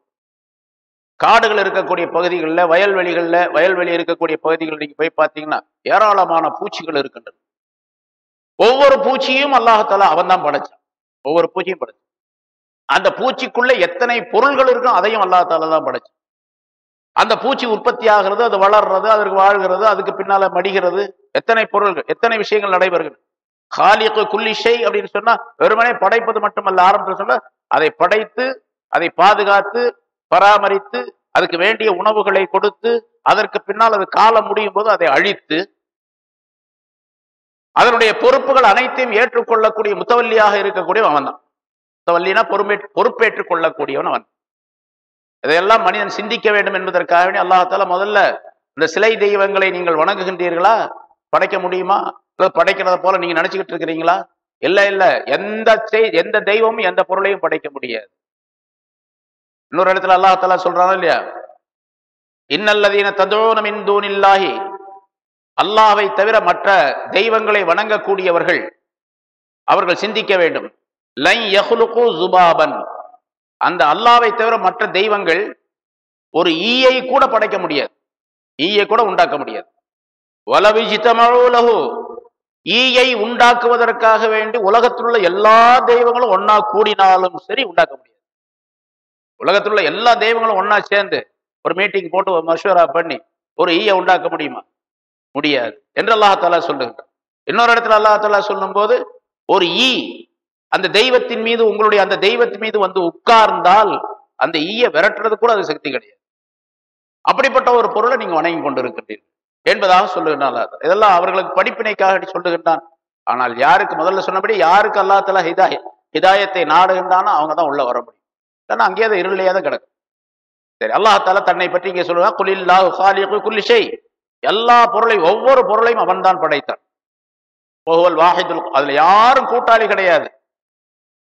காடுகள் இருக்கக்கூடிய பகுதிகளில் வயல்வெளிகளில் வயல்வெளி இருக்கக்கூடிய பகுதிகளில் நீங்கள் போய் பார்த்தீங்கன்னா ஏராளமான பூச்சிகள் இருக்கின்றன ஒவ்வொரு பூச்சியும் அல்லாஹால அவன் தான் படைச்சான். ஒவ்வொரு பூச்சியும் படைச்சான். அந்த பூச்சிக்குள்ள எத்தனை பொருள்கள் இருக்கும் அதையும் அல்லாஹால தான் படைச்சான். அந்த பூச்சி உற்பத்தி ஆகிறது அது வளர்றது அதற்கு வாழ்கிறது அதுக்கு பின்னால மடிகிறது. எத்தனை பொருள்கள் எத்தனை விஷயங்கள் நடைபெறுகிறது காலிக்கு குல்லிஷை அப்படின்னு சொன்னா வெறுமனே படைப்பது மட்டுமல்ல ஆரம்பத்தில் சொல்ல அதை படைத்து அதை பாதுகாத்து பராமரித்து அதுக்கு வேண்டிய உணவுகளை கொடுத்து அதற்கு பின்னால் அது காலம் முடியும் போது அதை அழித்து அதனுடைய பொறுப்புகள் அனைத்தையும் ஏற்றுக்கொள்ளக்கூடிய முத்தவல்லியாக இருக்கக்கூடியவன் அவன் தான் முத்தவல்லினா பொறுப்பே பொறுப்பேற்றுக் கொள்ளக்கூடியவன் அவன். இதையெல்லாம் மனிதன் சிந்திக்க வேண்டும் என்பதற்காகவே அல்லாஹால முதல்ல இந்த சிலை தெய்வங்களை நீங்கள் வணங்குகின்றீர்களா? படைக்க முடியுமா? இல்லை படைக்கிறத போல நீங்க நினைச்சுக்கிட்டு இருக்கிறீங்களா? இல்ல இல்ல. எந்த எந்த தெய்வமும் எந்த பொருளையும் படைக்க முடியாது. இன்னொரு இடத்துல அல்லாஹால சொல்றாங்க இல்லையா? இன்னல்லதீன ததோனம் மின் தூனில்லாஹி. அல்லாஹ்வை தவிர மற்ற தெய்வங்களை வணங்கக்கூடியவர்கள் அவர்கள் சிந்திக்க வேண்டும். லை யஹ்லுகு ஜுபாபன் அந்த அல்லாவை தவிர மற்ற தெய்வங்கள் ஒரு ஈயை கூட படைக்க முடியாது. ஈயை கூட உண்டாக்க முடியாது. வலவிஜித்தமழு ஈயை உண்டாக்குவதற்காக வேண்டி உலகத்தில் உள்ள எல்லா தெய்வங்களும் ஒன்னா கூடினாலும் சரி உண்டாக்க முடியாது. உலகத்தில் உள்ள எல்லா தெய்வங்களும் ஒன்னா சேர்ந்து ஒரு மீட்டிங் போட்டு மஷூரா பண்ணி ஒரு ஈய உண்டாக்க முடியுமா? முடியாது. என்று அல்லாஹாலா சொல்லுகிறார் இன்னொரு இடத்துல அல்லாஹாலா சொல்லும்போது ஒரு ஈ அந்த தெய்வத்தின் மீது உங்களுடைய அந்த தெய்வத்தின் மீது வந்து உட்கார்ந்தால் அந்த ஈய விரட்டுறது கூட அது சக்தி கிடையாது. அப்படிப்பட்ட ஒரு பொருளை நீங்க வணங்கி கொண்டிருக்கின்றீர்கள் என்பதாக சொல்லுகின்றான் இதெல்லாம் அவர்களுக்கு படிப்பினைக்காக சொல்லுகின்றான். ஆனால் யாருக்கு? முதல்ல சொன்னபடி யாருக்கு அல்லா ஹிதாய ஹிதாயத்தை நாடுகின்றானோ அவங்க தான் உள்ள வர முடியும். ஏன்னா அங்கேயே அதை இருளையே தான் கிடக்கும். சரி அல்லாஹால தன்னை பற்றி இங்கே சொல்லுவா குலில்லா ஹாலிகு குல்லி எல்லா பொருளையும் ஒவ்வொரு பொருளையும் அவன்தான் படைத்தான். ஒவ்வொரு வாஹிதுல் அதுல யாரும் கூட்டாளி கிடையாது.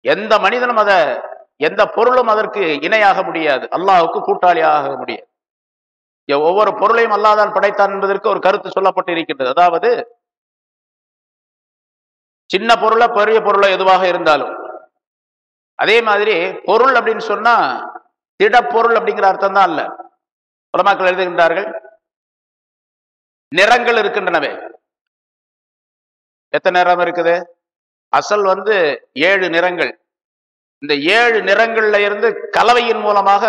எந்த மனிதனும் அதை எந்த பொருளும் அதற்கு இணையாக முடியாது. அல்லாஹ்வுக்கு கூட்டாளியாக முடியாது. ஒவ்வொரு பொருளையும் அல்லாதான் படைத்தான் என்பதற்கு ஒரு கருத்து சொல்லப்பட்டு இருக்கின்றது அதாவது சின்ன பொருளை பெரிய பொருளை எதுவாக இருந்தாலும். அதே மாதிரி பொருள் அப்படின்னு சொன்னா திடப்பொருள் அப்படிங்கிற அர்த்தம் தான் அல்ல. உலமாக்கள் எழுதுகின்றார்கள் நிறங்கள் இருக்கின்றனவே. எத்தனை நிறம் இருக்குது? அசல் வந்து ஏழு நிறங்கள். இந்த ஏழு நிறங்கள்ல இருந்து கலவையின் மூலமாக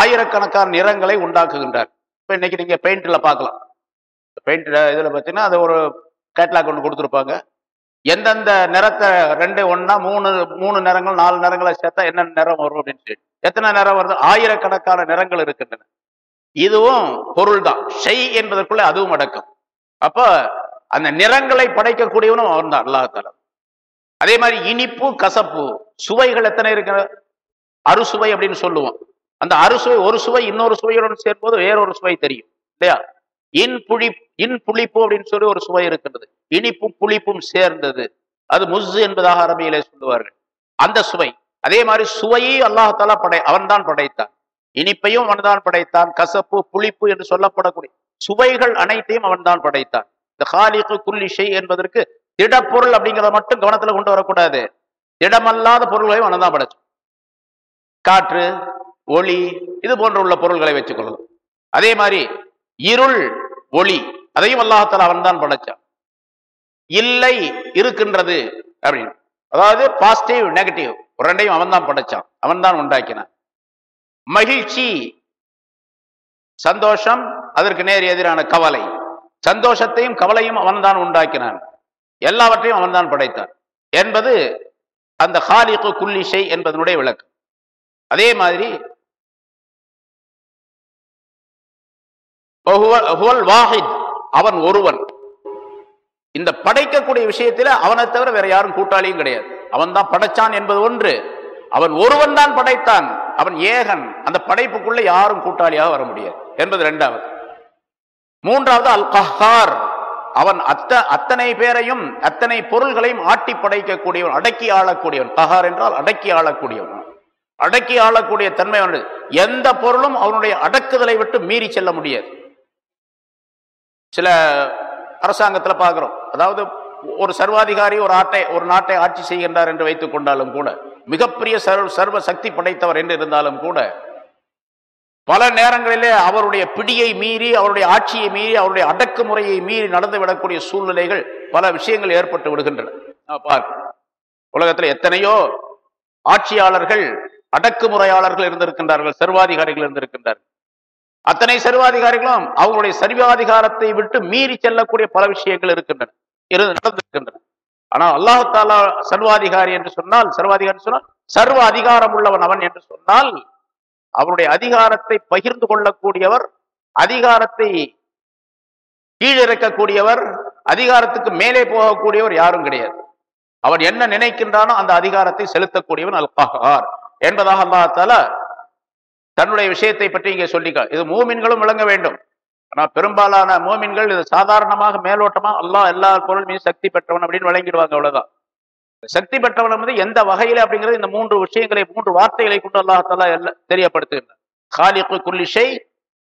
ஆயிரக்கணக்கான நிறங்களை உண்டாக்குகின்றார். இப்போ இன்னைக்கு நீங்க பெயிண்ட்ல பார்க்கலாம். பெயிண்ட் இதுல பார்த்தீங்கன்னா அது ஒரு கேட்லாக் ஒன்று கொடுத்துருப்பாங்க. எந்தெந்த நிறத்தை ரெண்டு ஒன்னா மூணு மூணு நிறங்கள் நாலு நிறங்களை சேர்த்தா என்னென்ன நிறம் வரும் அப்படின்னு சொல்லி. எத்தனை நிறம் வருது? ஆயிரக்கணக்கான நிறங்கள் இருக்கின்றன. இதுவும் பொருள் தான். ஷெய் என்பதற்குள்ள அதுவும் அடக்கம். அப்போ அந்த நிறங்களை படைக்கக்கூடியவனும் அவன் தான் அல்லாஹால அதே மாதிரி இனிப்பு கசப்பு. சுவைகள் எத்தனை இருக்கிற அறுசுவை அப்படின்னு சொல்லுவோம். அந்த அறுசுவை ஒரு சுவை இன்னொரு சுவையுடன் சேர்ப்போது வேறொரு சுவை தெரியும். இல்லையா? இன் புளி இன் புளிப்பு அப்படின்னு சொல்லி ஒரு சுவை இருக்கின்றது. இனிப்பும் புளிப்பும் சேர்ந்தது. அது முஸ் என்பதாக அரபியிலே சொல்லுவார்கள். அந்த சுவை. அதே மாதிரி சுவையை அல்லாஹாலா படை அவன்தான் படைத்தான். இனிப்பையும் அவன்தான் படைத்தான். கசப்பு புளிப்பு என்று சொல்லப்படக்கூடிய சுவைகள் அனைத்தையும் அவன்தான் படைத்தான். இந்த ஹாலிக்கு குல்லிஷை என்பதற்கு திடப்பொருள் அப்படிங்கிறத மட்டும் கவனத்துல கொண்டு வரக்கூடாது. திடமல்லாத பொருள்களையும் அவன் தான் படைச்சான் காற்று ஒளி இது போன்ற உள்ள பொருள்களை வச்சுக்கொள்ளலாம் அதே மாதிரி இருள் ஒளி அதையும் அல்லாஹத்தால் அவன் தான் படைச்சான். இல்லை இருக்கின்றது அப்படின்னு. அதாவது பாசிட்டிவ் நெகட்டிவ் ரெண்டையும் அவன் தான் படைச்சான். அவன் தான் உண்டாக்கினான். மகிழ்ச்சி சந்தோஷம் அதற்கு நேர் எதிரான கவலை. சந்தோஷத்தையும் கவலையும் அவன் தான் உண்டாக்கினான். எல்லாவற்றையும் அவன்தான் படைத்தான். என்பது அந்த ஹாலிக்கு குல்லிஷை என்பதனுடைய விளக்கம். அதே மாதிரி வாஹித் அவன் ஒருவன். இந்த படைக்கக்கூடிய விஷயத்துல அவனை தவிர வேற யாரும் கூட்டாளியும் கிடையாது. அவன் தான் படைச்சான் என்பது ஒன்று. அவன் ஒருவன் தான் படைத்தான். அவன் ஏகன். அந்த படைப்புக்குள்ள யாரும் கூட்டாளியாக வர முடியாது. என்பது இரண்டாவது மூன்றாவது அல் கஹார் அவன் அத்த அத்தனை பேரையும் அத்தனை பொருள்களையும் ஆட்டி படைக்கக்கூடியவன் அடக்கி ஆளக்கூடியவன். கஹார் என்றால் அடக்கி ஆளக்கூடியவன். அடக்கி ஆளக்கூடிய தன்மை அவனுடைய எந்த பொருளும் அவனுடைய அடக்குதலை விட்டு மீறி செல்ல முடியாது. சில அரசாங்கத்தில் பார்க்குறோம். அதாவது ஒரு சர்வாதிகாரி ஒரு ஆட்டை ஒரு நாட்டை ஆட்சி செய்கின்றார் என்று வைத்துக் கொண்டாலும் கூட மிகப்பெரிய சர்வ சக்தி படைத்தவர் என்று இருந்தாலும் கூட பல நேரங்களிலே அவருடைய பிடியை மீறி அவருடைய ஆட்சியை மீறி அவருடைய அடக்குமுறையை மீறி நடந்து விடக்கூடிய சூழ்நிலைகள் பல விஷயங்கள் ஏற்பட்டு விடுகின்றன. பார்க்க உலகத்தில் எத்தனையோ ஆட்சியாளர்கள் அடக்குமுறையாளர்கள் இருந்திருக்கின்றார்கள் சர்வாதிகாரிகள் இருந்திருக்கின்றார்கள். அத்தனை சர்வாதிகாரிகளும் அவங்களுடைய சர்வாதிகாரத்தை விட்டு மீறி செல்லக்கூடிய பல விஷயங்கள் இருக்கின்றன. இருந்து நடந்திருக்கின்றன. ஆனால் அல்லாஹாலா சர்வாதிகாரி என்று சொன்னால் சர்வாதிகாரி சொன்னால் சர்வ அதிகாரம் உள்ளவன் அவன் என்று சொன்னால் அவருடைய அதிகாரத்தை பகிர்ந்து கொள்ளக்கூடியவர் அதிகாரத்தை கீழிறக்கக்கூடியவர் அதிகாரத்துக்கு மேலே போகக்கூடியவர் யாரும் கிடையாது. அவன் என்ன நினைக்கின்றானோ அந்த அதிகாரத்தை செலுத்தக்கூடியவன் அல் என்பதாக அல்லாத்தால தன்னுடைய விஷயத்தை பற்றி இங்கே சொல்லிக்க. இது மூமின்களும் விளங்க வேண்டும். ஆனால் பெரும்பாலான மூமின்கள் இது சாதாரணமாக மேலோட்டமா அல்லாஹ் எல்லா பொருள் மீது சக்தி பெற்றவன் அப்படின்னு விளங்கிடுவாங்க அவ்வளவுதான். சக்தி பெற்றவன் வந்து எந்த வகையில அப்படிங்கிறது இந்த மூன்று விஷயங்களை மூன்று வார்த்தைகளை கொண்டு அல்லாஹாலா எல்லாம் தெரியப்படுத்துகின்றார் காலிக்கு குல்லிஷை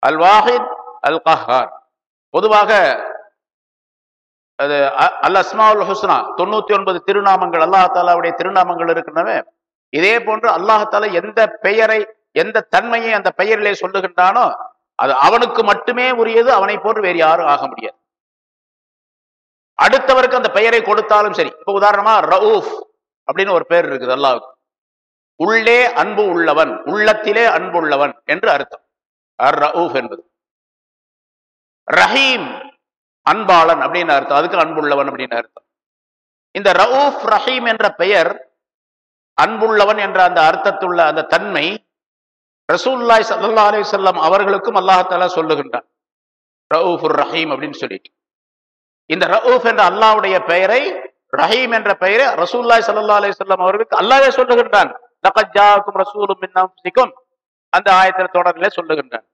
அல் வாஹித் அல் கஹார் பொதுவாக அது அல் அஸ்மாவுல் ஹுஸ்னா தொண்ணூத்தி ஒன்பது திருநாமங்கள் அல்லாஹாலாவுடைய திருநாமங்கள் இருக்கின்றன. இதே போன்று அல்லாஹாலா எந்த பெயரை எந்த தன்மையை அந்த பெயரிலே சொல்லுகின்றானோ அது அவனுக்கு மட்டுமே உரியது அவனை போன்று வேறு யாரும் ஆக முடியாது. அடுத்தவருக்கு அந்த பெயரை கொடுத்தாலும் சரி. இப்ப உதாரணமா ரவுஃப் அப்படின்னு ஒரு பேர் இருக்குது அல்லாவுக்கு. உள்ளே அன்பு உள்ளவன் உள்ளத்திலே அன்பு உள்ளவன் என்று அர்த்தம். அர் ரவுஃப் என்பது. ரஹீம் அன்பாளன் அப்படின்னு அர்த்தம். அதுக்கு அன்புள்ளவன் அப்படின்னு அர்த்தம். இந்த ரவுஃப் ரஹீம் என்ற பெயர் அன்புள்ளவன் என்ற அந்த அர்த்தத்துள்ள அந்த தன்மை ரசூல்லாய் சல்லா அலி சொல்லம் அவர்களுக்கும் அல்லாஹால சொல்லுகின்றான். ரவுஃபுர் ரஹீம் அப்படின்னு சொல்லிட்டு. இந்த ரவுஃப் என்ற அல்லாவுடைய பெயரை ரஹீம் என்ற பெயரை ரசூல்லாய் சல்லா அலி சொல்லம் அவர்களுக்கு அல்லாவே சொல்லுகின்றான். ரசூலும் அந்த ஆயத்தில் தொடரிலே சொல்லுகின்றான்.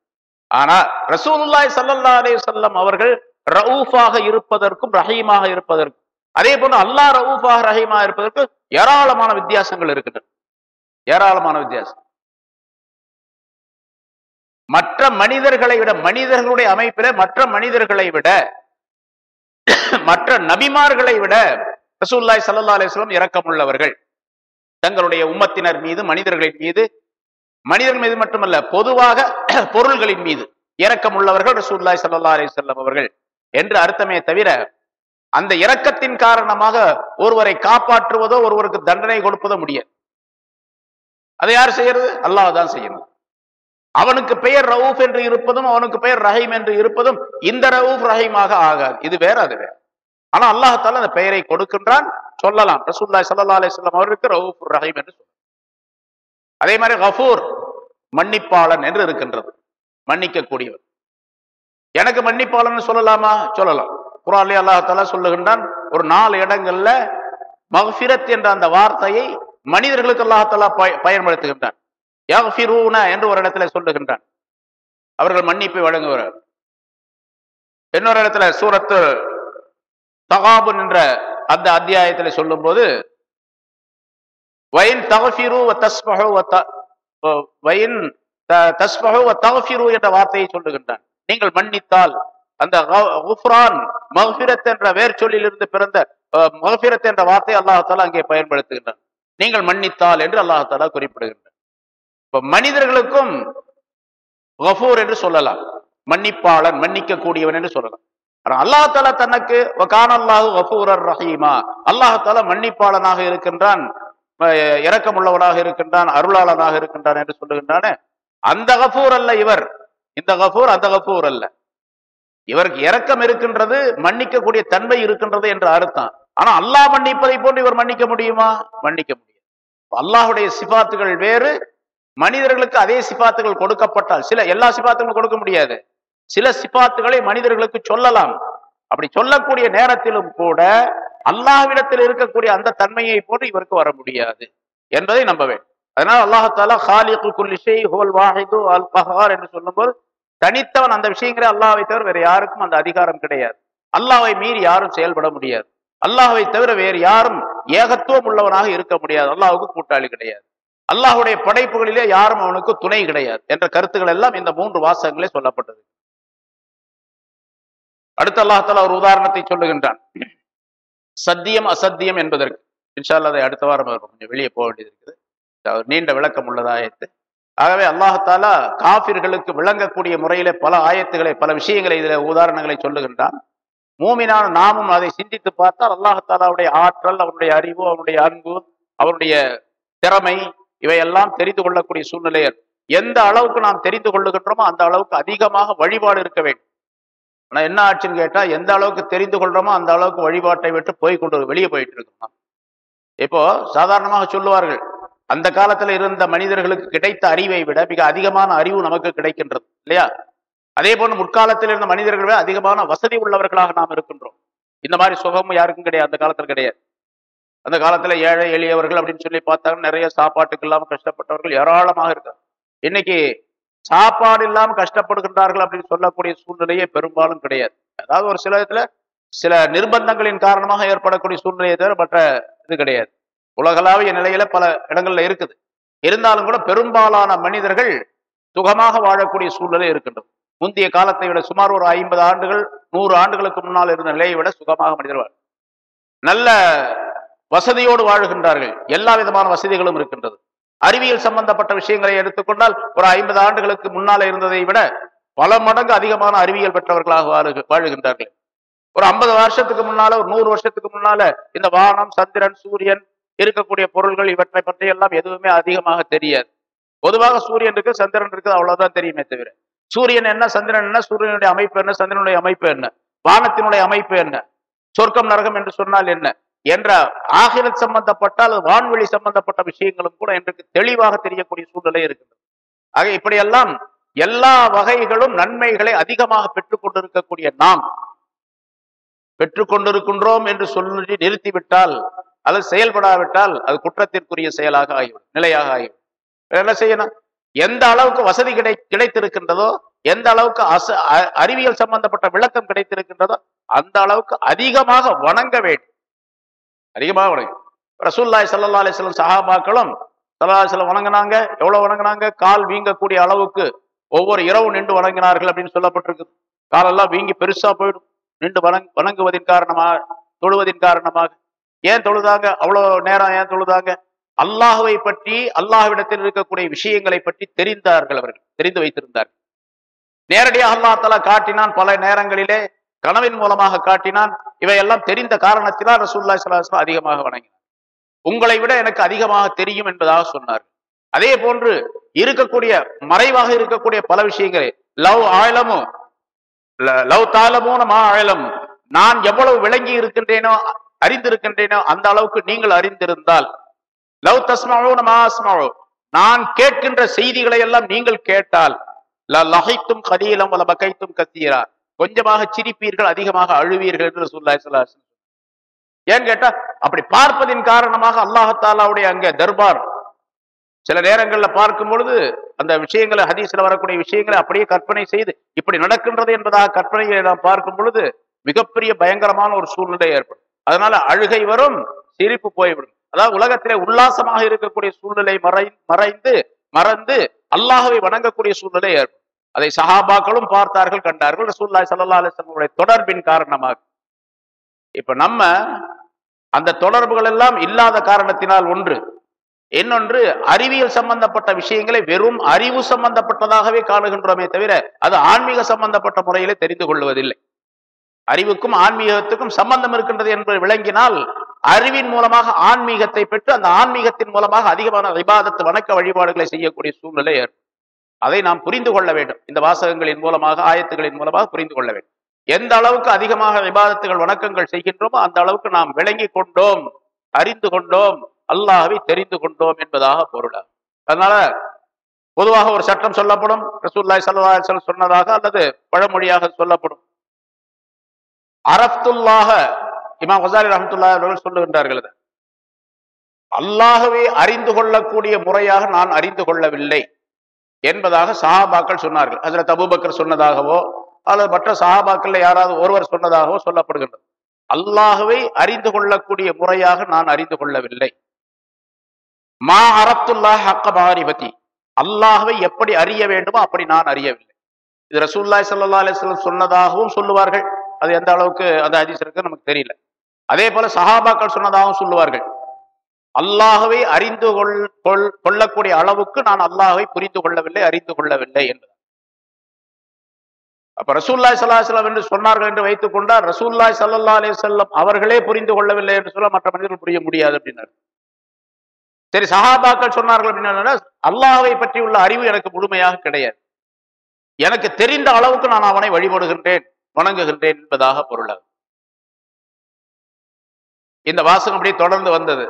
ஆனா ரசூலுல்லாய் சல்லல்லா அலி சொல்லம் அவர்கள் ரவுஃபாக இருப்பதற்கும் ரஹீமாக இருப்பதற்கும் அதே போன்று அல்லாஹ் ரவுஃபாக ரஹீமாக இருப்பதற்கு ஏராளமான வித்தியாசங்கள் இருக்கின்றன. ஏராளமான வித்தியாசம். மற்ற மனிதர்களை விட மனிதர்களுடைய அமைப்பில மற்ற மனிதர்களை விட மற்ற நபிமார்களை விட ரசூல்லாய் சல்லா அலிஸ்லாம் இரக்கமுள்ளவர்கள். தங்களுடைய உம்மத்தினர் மீது மனிதர்களின் மீது மனிதர்கள் மீது மட்டுமல்ல பொதுவாக பொருள்களின் மீது இரக்கமுள்ளவர்கள் ரசூல்லாய் சல்லா அலிஸ்லாம் அவர்கள். என்று அர்த்தமே தவிர அந்த இரக்கத்தின் காரணமாக ஒருவரை காப்பாற்றுவதோ ஒருவருக்கு தண்டனை கொடுப்பதோ முடியாது. அதை யார் செய்யறது? அல்லாஹ் தான் செய்யணும். அவனுக்கு பெயர் ரவுஃப் என்று இருப்பதும் அவனுக்கு பெயர் ரஹீம் என்று இருப்பதும் இந்த ரவுஃப் ரஹீமாக ஆகாது. இது வேற அது வேற. ஆனா அல்லாஹால அந்த பெயரை கொடுக்கின்றான். சொல்லலாம். ரசூல்லாய் சல்லா அலிஸ்லாம் அவருக்கு ரவுஃப் ரஹீம் என்று சொல்ல அதே மாதிரி கஃபூர் மன்னிப்பாளன் என்று இருக்கின்றது. மன்னிக்கக்கூடியவர். எனக்கு மன்னிப்பாளன் சொல்லலாமா? சொல்லலாம். குரான்லே அல்லாஹால சொல்லுகின்றான் ஒரு நாலு இடங்கள்ல மஹ்ஃபிரத் என்ற அந்த வார்த்தையை மனிதர்களுக்கு அல்லாஹாலா பயன்படுத்துகின்றான். யஃபிரூன என்று ஒரு இடத்துல சொல்லுகின்றான். அவர்கள் மன்னிப்பை வழங்குகிறார் இன்னொரு இடத்துல சூரத்து தகாபுன் என்ற அந்த அத்தியாயத்தில் சொல்லும் போது வயின் தகஃபிரு தஸ்மஹு வயின் தஸ்மஹு தகஃபிரு என்ற வார்த்தையை சொல்லுகின்றான். நீங்கள் மன்னித்தால் அந்த மஹ்பிரத் என்ற வேர் சொல்லிலிருந்து பிறந்த மஹ்பிரத் என்ற வார்த்தை அல்லாஹால அங்கே பயன்படுத்துகின்றான். நீங்கள் மன்னித்தால் என்று அல்லாஹாலா குறிப்பிடுகின்றான். இப்ப மனிதர்களுக்கும் கஃபூர் என்று சொல்லலாம். மன்னிப்பாளன் மன்னிக்க கூடியவன் என்று சொல்லலாம். ஆனா அல்லாஹால தனக்கு கானல்லாஹு கஃபூரர் ரஹீமா. அல்லாஹால மன்னிப்பாளனாக இருக்கின்றான் இரக்கமுள்ளவனாக இருக்கின்றான் அருளாளனாக இருக்கின்றான் என்று சொல்லுகின்றானே. அந்த கஃபூர் அல்ல இவர். இந்த கஃபூர் அந்த கஃபூர் அல்ல. இவருக்கு இரக்கம் இருக்கின்றது மன்னிக்கக்கூடிய தன்மை இருக்கின்றது என்ற அர்த்தம். ஆனா அல்லாஹ் மன்னிப்பதை போன்று இவர் மன்னிக்க முடியுமா? மன்னிக்க முடியும் அல்லாஹுடைய சிபாத்துகள் வேறு மனிதர்களுக்கு அதே சிபாத்துகள் கொடுக்கப்பட்டால் சில எல்லா சிபாத்துகளும் கொடுக்க முடியாது. சில சிபாத்துகளை மனிதர்களுக்கு சொல்லலாம். அப்படி சொல்லக்கூடிய நேரத்திலும் கூட அல்லாஹ்விடத்தில் இருக்கக்கூடிய அந்த தன்மையை போன்று இவருக்கு வர முடியாது என்பதை நம்ப வேண்டும். அதனால அல்லாஹால ஹாலிக்கு குல்லிஷை ஹோல் வாஹிது அல் பஹார் என்று சொல்லும்போது தனித்தவன் அந்த விஷயங்களை அல்லாவை தவிர வேற யாருக்கும் அந்த அதிகாரம் கிடையாது. அல்லாவை மீறி யாரும் செயல்பட முடியாது. அல்லாஹை தவிர வேறு யாரும் ஏகத்துவம் உள்ளவனாக இருக்க முடியாது. அல்லாவுக்கு கூட்டாளி கிடையாது. அல்லாஹுடைய படைப்புகளிலே யாரும் அவனுக்கு துணை கிடையாது என்ற கருத்துக்கள் எல்லாம் இந்த மூன்று வாசகங்களே சொல்லப்பட்டது. அடுத்து அல்லாஹால ஒரு உதாரணத்தை சொல்லுகின்றான். சத்தியம் அசத்தியம் என்பதற்கு. இன்ஷால்ல அதை அடுத்த வாரம் கொஞ்சம் வெளியே போக வேண்டியது இருக்குது நீண்ட விளக்கம் உள்ளதா ஆயத்து ஆகவே அல்லாஹாலா காபிர்களுக்கு விளங்கக்கூடிய முறையில பல ஆயத்துகளை பல விஷயங்களை இதுல உதாரணங்களை சொல்லுகின்றான். மூமினான நாமும் அதை சிந்தித்து பார்த்தால் அல்லாஹாலாவுடைய ஆற்றல் அவருடைய அறிவு அவருடைய அன்பு அவருடைய திறமை இவையெல்லாம் தெரிந்து கொள்ளக்கூடிய சூழ்நிலையர் எந்த அளவுக்கு நாம் தெரிந்து கொள்ளுகின்றோமோ அந்த அளவுக்கு அதிகமாக வழிபாடு இருக்க வேண்டும். ஆனா என்ன ஆச்சுன்னு கேட்டா எந்த அளவுக்கு தெரிந்து கொள்றோமோ அந்த அளவுக்கு வழிபாட்டை விட்டு போய் கொண்டு வெளியே போயிட்டு இருக்கோம்? இப்போ சாதாரணமாக சொல்லுவார்கள் அந்த காலத்துல இருந்த மனிதர்களுக்கு கிடைத்த அறிவை விட மிக அதிகமான அறிவு நமக்கு கிடைக்கின்றது இல்லையா? அதே போன்று முற்காலத்தில் இருந்த மனிதர்கள் அதிகமான வசதி உள்ளவர்களாக நாம் இருக்கின்றோம். இந்த மாதிரி சுகமும் யாருக்கும் கிடையாது அந்த காலத்துல கிடையாது. அந்த காலத்துல ஏழை எளியவர்கள் அப்படின்னு சொல்லி பார்த்தாங்க. நிறைய சாப்பாட்டுக்கு இல்லாம கஷ்டப்பட்டவர்கள் ஏராளமாக இருக்காங்க இன்னைக்கு சாப்பாடு இல்லாம கஷ்டப்படுகின்றார்கள் அப்படின்னு சொல்லக்கூடிய சூழ்நிலையே பெரும்பாலும் கிடையாது. அதாவது ஒரு சில இடத்துல சில நிர்பந்தங்களின் காரணமாக ஏற்படக்கூடிய சூழ்நிலையை தவிர மற்ற இது கிடையாது. உலகளாவிய நிலையில பல இடங்கள்ல இருக்குது. இருந்தாலும் கூட பெரும்பாலான மனிதர்கள் சுகமாக வாழக்கூடிய சூழ்நிலை இருக்கின்றது. முந்தைய காலத்தை விட சுமார் ஒரு ஐம்பது ஆண்டுகள் நூறு ஆண்டுகளுக்கு முன்னால் இருந்த நிலையை விட சுகமாக மனிதர்கள் நல்ல வசதியோடு வாழ்கின்றார்கள். எல்லா விதமான வசதிகளும் இருக்கின்றது. அறிவியல் சம்பந்தப்பட்ட விஷயங்களை எடுத்துக்கொண்டால் ஒரு ஐம்பது ஆண்டுகளுக்கு முன்னால இருந்ததை விட பல மடங்கு அதிகமான அறிவியல் பெற்றவர்களாக வாழு வாழுகின்றார்கள். ஒரு ஐம்பது வருஷத்துக்கு முன்னால ஒரு நூறு வருஷத்துக்கு முன்னால இந்த வானம் சந்திரன் சூரியன் இருக்கக்கூடிய பொருள்கள் இவற்றை பற்றி எல்லாம் எதுவுமே அதிகமாக தெரியாது. பொதுவாக சூரியன் இருக்கு சந்திரன் இருக்கு அவ்வளவுதான் தெரியுமே தவிர. சூரியன் என்ன சந்திரன் என்ன சூரியனுடைய அமைப்பு என்ன சந்திரனுடைய அமைப்பு என்ன வானத்தினுடைய அமைப்பு என்ன சொர்க்கம் நரகம் என்று சொன்னால் என்ன? என்ற ஆகிரத் சம்பந்தப்பட்ட அல்லது வான்வெளி சம்பந்தப்பட்ட விஷயங்களும் கூட இன்றைக்கு தெளிவாக தெரியக்கூடிய சூழ்நிலை இருக்கின்றது. ஆக இப்படியெல்லாம் எல்லா வகைகளும் நன்மைகளை அதிகமாக பெற்றுக் கொண்டிருக்கக்கூடிய நாம் பெற்றுக் கொண்டிருக்கின்றோம் என்று சொல்லி நிறுத்திவிட்டால் அல்லது செயல்படாவிட்டால் அது குற்றத்திற்குரிய செயலாக ஆகிவிடும் நிலையாக ஆகிவிடும். என்ன செய்யணும்? எந்த அளவுக்கு வசதி கிடை கிடைத்திருக்கின்றதோ எந்த அளவுக்கு அச அறிவியல் சம்பந்தப்பட்ட விளக்கம் கிடைத்திருக்கின்றதோ அந்த அளவுக்கு அதிகமாக வணங்க வேண்டும். அதிகமாக வணங்க ரசூல்லாய் சல்லா அலிஸ்லம் சஹாபாக்களும் சல்லா அலிஸ்லம் வணங்கினாங்க. எவ்வளவு வணங்கினாங்க? கால் வீங்கக்கூடிய அளவுக்கு ஒவ்வொரு இரவு நின்று வணங்கினார்கள் அப்படின்னு சொல்லப்பட்டிருக்கு காலெல்லாம் வீங்கி பெருசா போயிடும். நின்று வணங் வணங்குவதின் காரணமாக தொழுவதின் காரணமாக. ஏன் தொழுதாங்க? அவ்வளவு நேரம் ஏன் தொழுதாங்க? அல்லாஹுவை பற்றி அல்லாஹ்விடத்தில் இருக்கக்கூடிய விஷயங்களை பற்றி தெரிந்தார்கள் அவர்கள். தெரிந்து வைத்திருந்தார்கள். நேரடியாக அல்லாஹ் தலா காட்டினான் பல நேரங்களிலே. கனவின் மூலமாக காட்டினான். இவையெல்லாம் தெரிந்த காரணத்தினால் ரசூல்லா சலாஹ் அதிகமாக வணங்கினார். உங்களை விட எனக்கு அதிகமாக தெரியும் என்பதாக சொன்னார். அதே போன்று இருக்கக்கூடிய மறைவாக இருக்கக்கூடிய பல விஷயங்களை லவ் ஆழமும் லவ் தாளமும் மா ஆழம் நான் எவ்வளவு விளங்கி இருக்கின்றேனோ அறிந்திருக்கின்றேனோ அந்த அளவுக்கு நீங்கள் அறிந்திருந்தால் லவ் தஸ்மாவோ மா அஸ்மாவோ நான் கேட்கின்ற செய்திகளை எல்லாம் நீங்கள் கேட்டால் லஹைத்தும் லகைத்தும் வல பகைத்தும் கத்தீரா கொஞ்சமாக சிரிப்பீர்கள் அதிகமாக அழுவீர்கள் என்று சொல்லாய் ஏன் கேட்டா அப்படி பார்ப்பதின் காரணமாக அல்லாஹாலாவுடைய அங்க தர்பார். சில நேரங்கள்ல பார்க்கும் பொழுது அந்த விஷயங்களை ஹதீஸ்ல வரக்கூடிய விஷயங்களை அப்படியே கற்பனை செய்து இப்படி நடக்கின்றது என்பதாக கற்பனைகளை நாம் பார்க்கும் பொழுது மிகப்பெரிய பயங்கரமான ஒரு சூழ்நிலை ஏற்படும். அதனால அழுகை வரும் சிரிப்பு போய்விடும். அதாவது உலகத்திலே உல்லாசமாக இருக்கக்கூடிய சூழ்நிலை மறை மறைந்து மறந்து அல்லாஹவை வணங்கக்கூடிய சூழ்நிலை ஏற்படும். அதை சஹாபாக்களும் பார்த்தார்கள் கண்டார்கள். ரசூல்லாய் சல்லா அலிஸ்லமுடைய தொடர்பின் காரணமாக. இப்ப நம்ம அந்த தொடர்புகள் எல்லாம் இல்லாத காரணத்தினால் ஒன்று இன்னொன்று அறிவியல் சம்பந்தப்பட்ட விஷயங்களை வெறும் அறிவு சம்பந்தப்பட்டதாகவே காணுகின்றோமே தவிர அது ஆன்மீக சம்பந்தப்பட்ட முறையிலே தெரிந்து கொள்வதில்லை. அறிவுக்கும் ஆன்மீகத்துக்கும் சம்பந்தம் இருக்கின்றது என்று விளங்கினால் அறிவின் மூலமாக ஆன்மீகத்தை பெற்று அந்த ஆன்மீகத்தின் மூலமாக அதிகமான விவாதத்து வணக்க வழிபாடுகளை செய்யக்கூடிய சூழ்நிலை ஏற்படும். அதை நாம் புரிந்து கொள்ள வேண்டும். இந்த வாசகங்களின் மூலமாக ஆயத்துகளின் மூலமாக புரிந்து கொள்ள வேண்டும். எந்த அளவுக்கு அதிகமாக விவாதத்துகள் வணக்கங்கள் செய்கின்றோமோ அந்த அளவுக்கு நாம் விளங்கி கொண்டோம் அறிந்து கொண்டோம் அல்லாஹவை தெரிந்து கொண்டோம் என்பதாக பொருளாகும் அதனால பொதுவாக ஒரு சட்டம் சொல்லப்படும். ரசூல்லாய் சல்லா சொன்னதாக அல்லது பழமொழியாக சொல்லப்படும். அரப்துல்லாக இமாம் ஹசாரி ரஹமத்துல்லா அவர்கள் சொல்லுகின்றார்கள் அல்லாகவே அறிந்து கொள்ளக்கூடிய முறையாக நான் அறிந்து கொள்ளவில்லை. என்பதாக சஹாபாக்கள் சொன்னார்கள். அதில் தபுபக்கர் சொன்னதாகவோ அல்லது மற்ற சஹாபாக்கள்ல யாராவது ஒருவர் சொன்னதாகவோ சொல்லப்படுகின்றது. அல்லாஹ்வை அறிந்து கொள்ளக்கூடிய முறையாக நான் அறிந்து கொள்ளவில்லை. மா அரப்துல்லாஹ் ஹக்க மாரிபதி அல்லாஹ்வை எப்படி அறிய வேண்டுமோ அப்படி நான் அறியவில்லை. இது ரசூல்லாய் சல்லா அலிஸ்லம் சொன்னதாகவும் சொல்லுவார்கள். அது எந்த அளவுக்கு அந்த அதிசருக்கு நமக்கு தெரியல. அதே போல சஹாபாக்கள் சொன்னதாகவும் சொல்லுவார்கள். அல்லாகவே அறிந்து கொள் கொள் கொள்ளக்கூடிய அளவுக்கு நான் அல்லாஹை புரிந்து கொள்ளவில்லை அறிந்து கொள்ளவில்லை என்று. அப்ப ரசூல்லாய் சல்லாஹ் என்று சொன்னார்கள் என்று வைத்துக் கொண்டால் ரசூல்லாய் சல்லா அலே செல்லம் அவர்களே புரிந்து கொள்ளவில்லை என்று சொல்ல மற்ற மனிதர்கள் புரிய முடியாது அப்படின்னாரு. சரி சஹாபாக்கள் சொன்னார்கள் அப்படின்னா அல்லாஹை பற்றி உள்ள அறிவு எனக்கு முழுமையாக கிடையாது. எனக்கு தெரிந்த அளவுக்கு நான் அவனை வழிபடுகின்றேன் வணங்குகின்றேன் என்பதாக பொருளாகும் இந்த வாசகம் அப்படியே தொடர்ந்து வந்தது.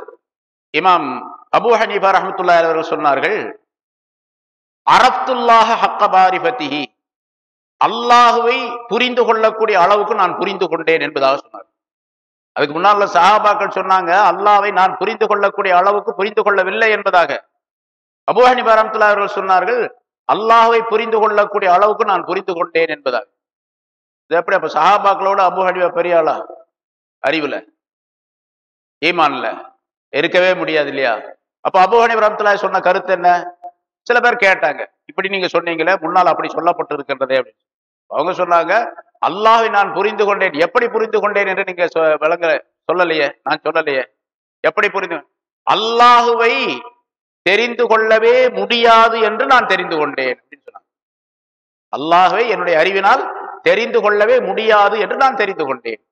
இமாம் அபூ ஹனீஃபா ரஹமத்துல்லா அவர்கள் சொன்னார்கள் அரப்துல்லாஹ ஹக்கபாரிபத்திஹி அல்லாஹுவை புரிந்து கொள்ளக்கூடிய அளவுக்கு நான் புரிந்து கொண்டேன் என்பதாக சொன்னார். அதுக்கு முன்னால சஹாபாக்கள் சொன்னாங்க அல்லாவை நான் புரிந்து கொள்ளக்கூடிய அளவுக்கு புரிந்து கொள்ளவில்லை என்பதாக. அபூ ஹனீஃபா ரஹமத்துல்லா அவர்கள் சொன்னார்கள் அல்லாஹுவை புரிந்து கொள்ளக்கூடிய அளவுக்கு நான் புரிந்து கொண்டேன் என்பதாக. இது எப்படி? அப்ப சஹாபாக்களோட அபு ஹனிபா பெரிய ஆளா? அறிவுல? ஈமான்ல? இருக்கவே முடியாது இல்லையா? அப்ப அபுஹனி ஹனீஃப் சொன்ன கருத்து என்ன? சில பேர் கேட்டாங்க இப்படி நீங்க சொன்னீங்களே முன்னால் அப்படி சொல்லப்பட்டு இருக்கின்றதே அப்படின்னு. அவங்க சொன்னாங்க அல்லாவை நான் புரிந்து கொண்டேன். எப்படி புரிந்து கொண்டேன் என்று நீங்க சொ- விளங்க சொல்லலையே? நான் சொல்லலையே. எப்படி புரிந்து அல்லாஹுவை தெரிந்து கொள்ளவே முடியாது என்று நான் தெரிந்து கொண்டேன். அப்படின்னு சொன்னாங்க. அல்லாஹுவை என்னுடைய அறிவினால் தெரிந்து கொள்ளவே முடியாது என்று நான் தெரிந்து கொண்டேன்.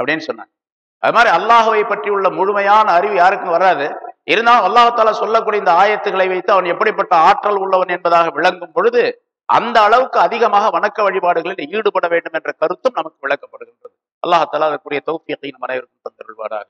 அப்படின்னு சொன்னாங்க. அது மாதிரி அல்லாஹுவை பற்றி உள்ள முழுமையான அறிவு யாருக்கும் வராது. இருந்தாலும் அல்லாஹால சொல்லக்கூடிய இந்த ஆயத்துக்களை வைத்து அவன் எப்படிப்பட்ட ஆற்றல் உள்ளவன் என்பதாக விளங்கும் பொழுது அந்த அளவுக்கு அதிகமாக வணக்க வழிபாடுகளில் ஈடுபட வேண்டும் என்ற கருத்தும் நமக்கு விளக்கப்படுகின்றது. அல்லாஹால அதற்குரிய தௌஃபியத்தை நம் அனைவருக்கும் தந்தருள்வாராக.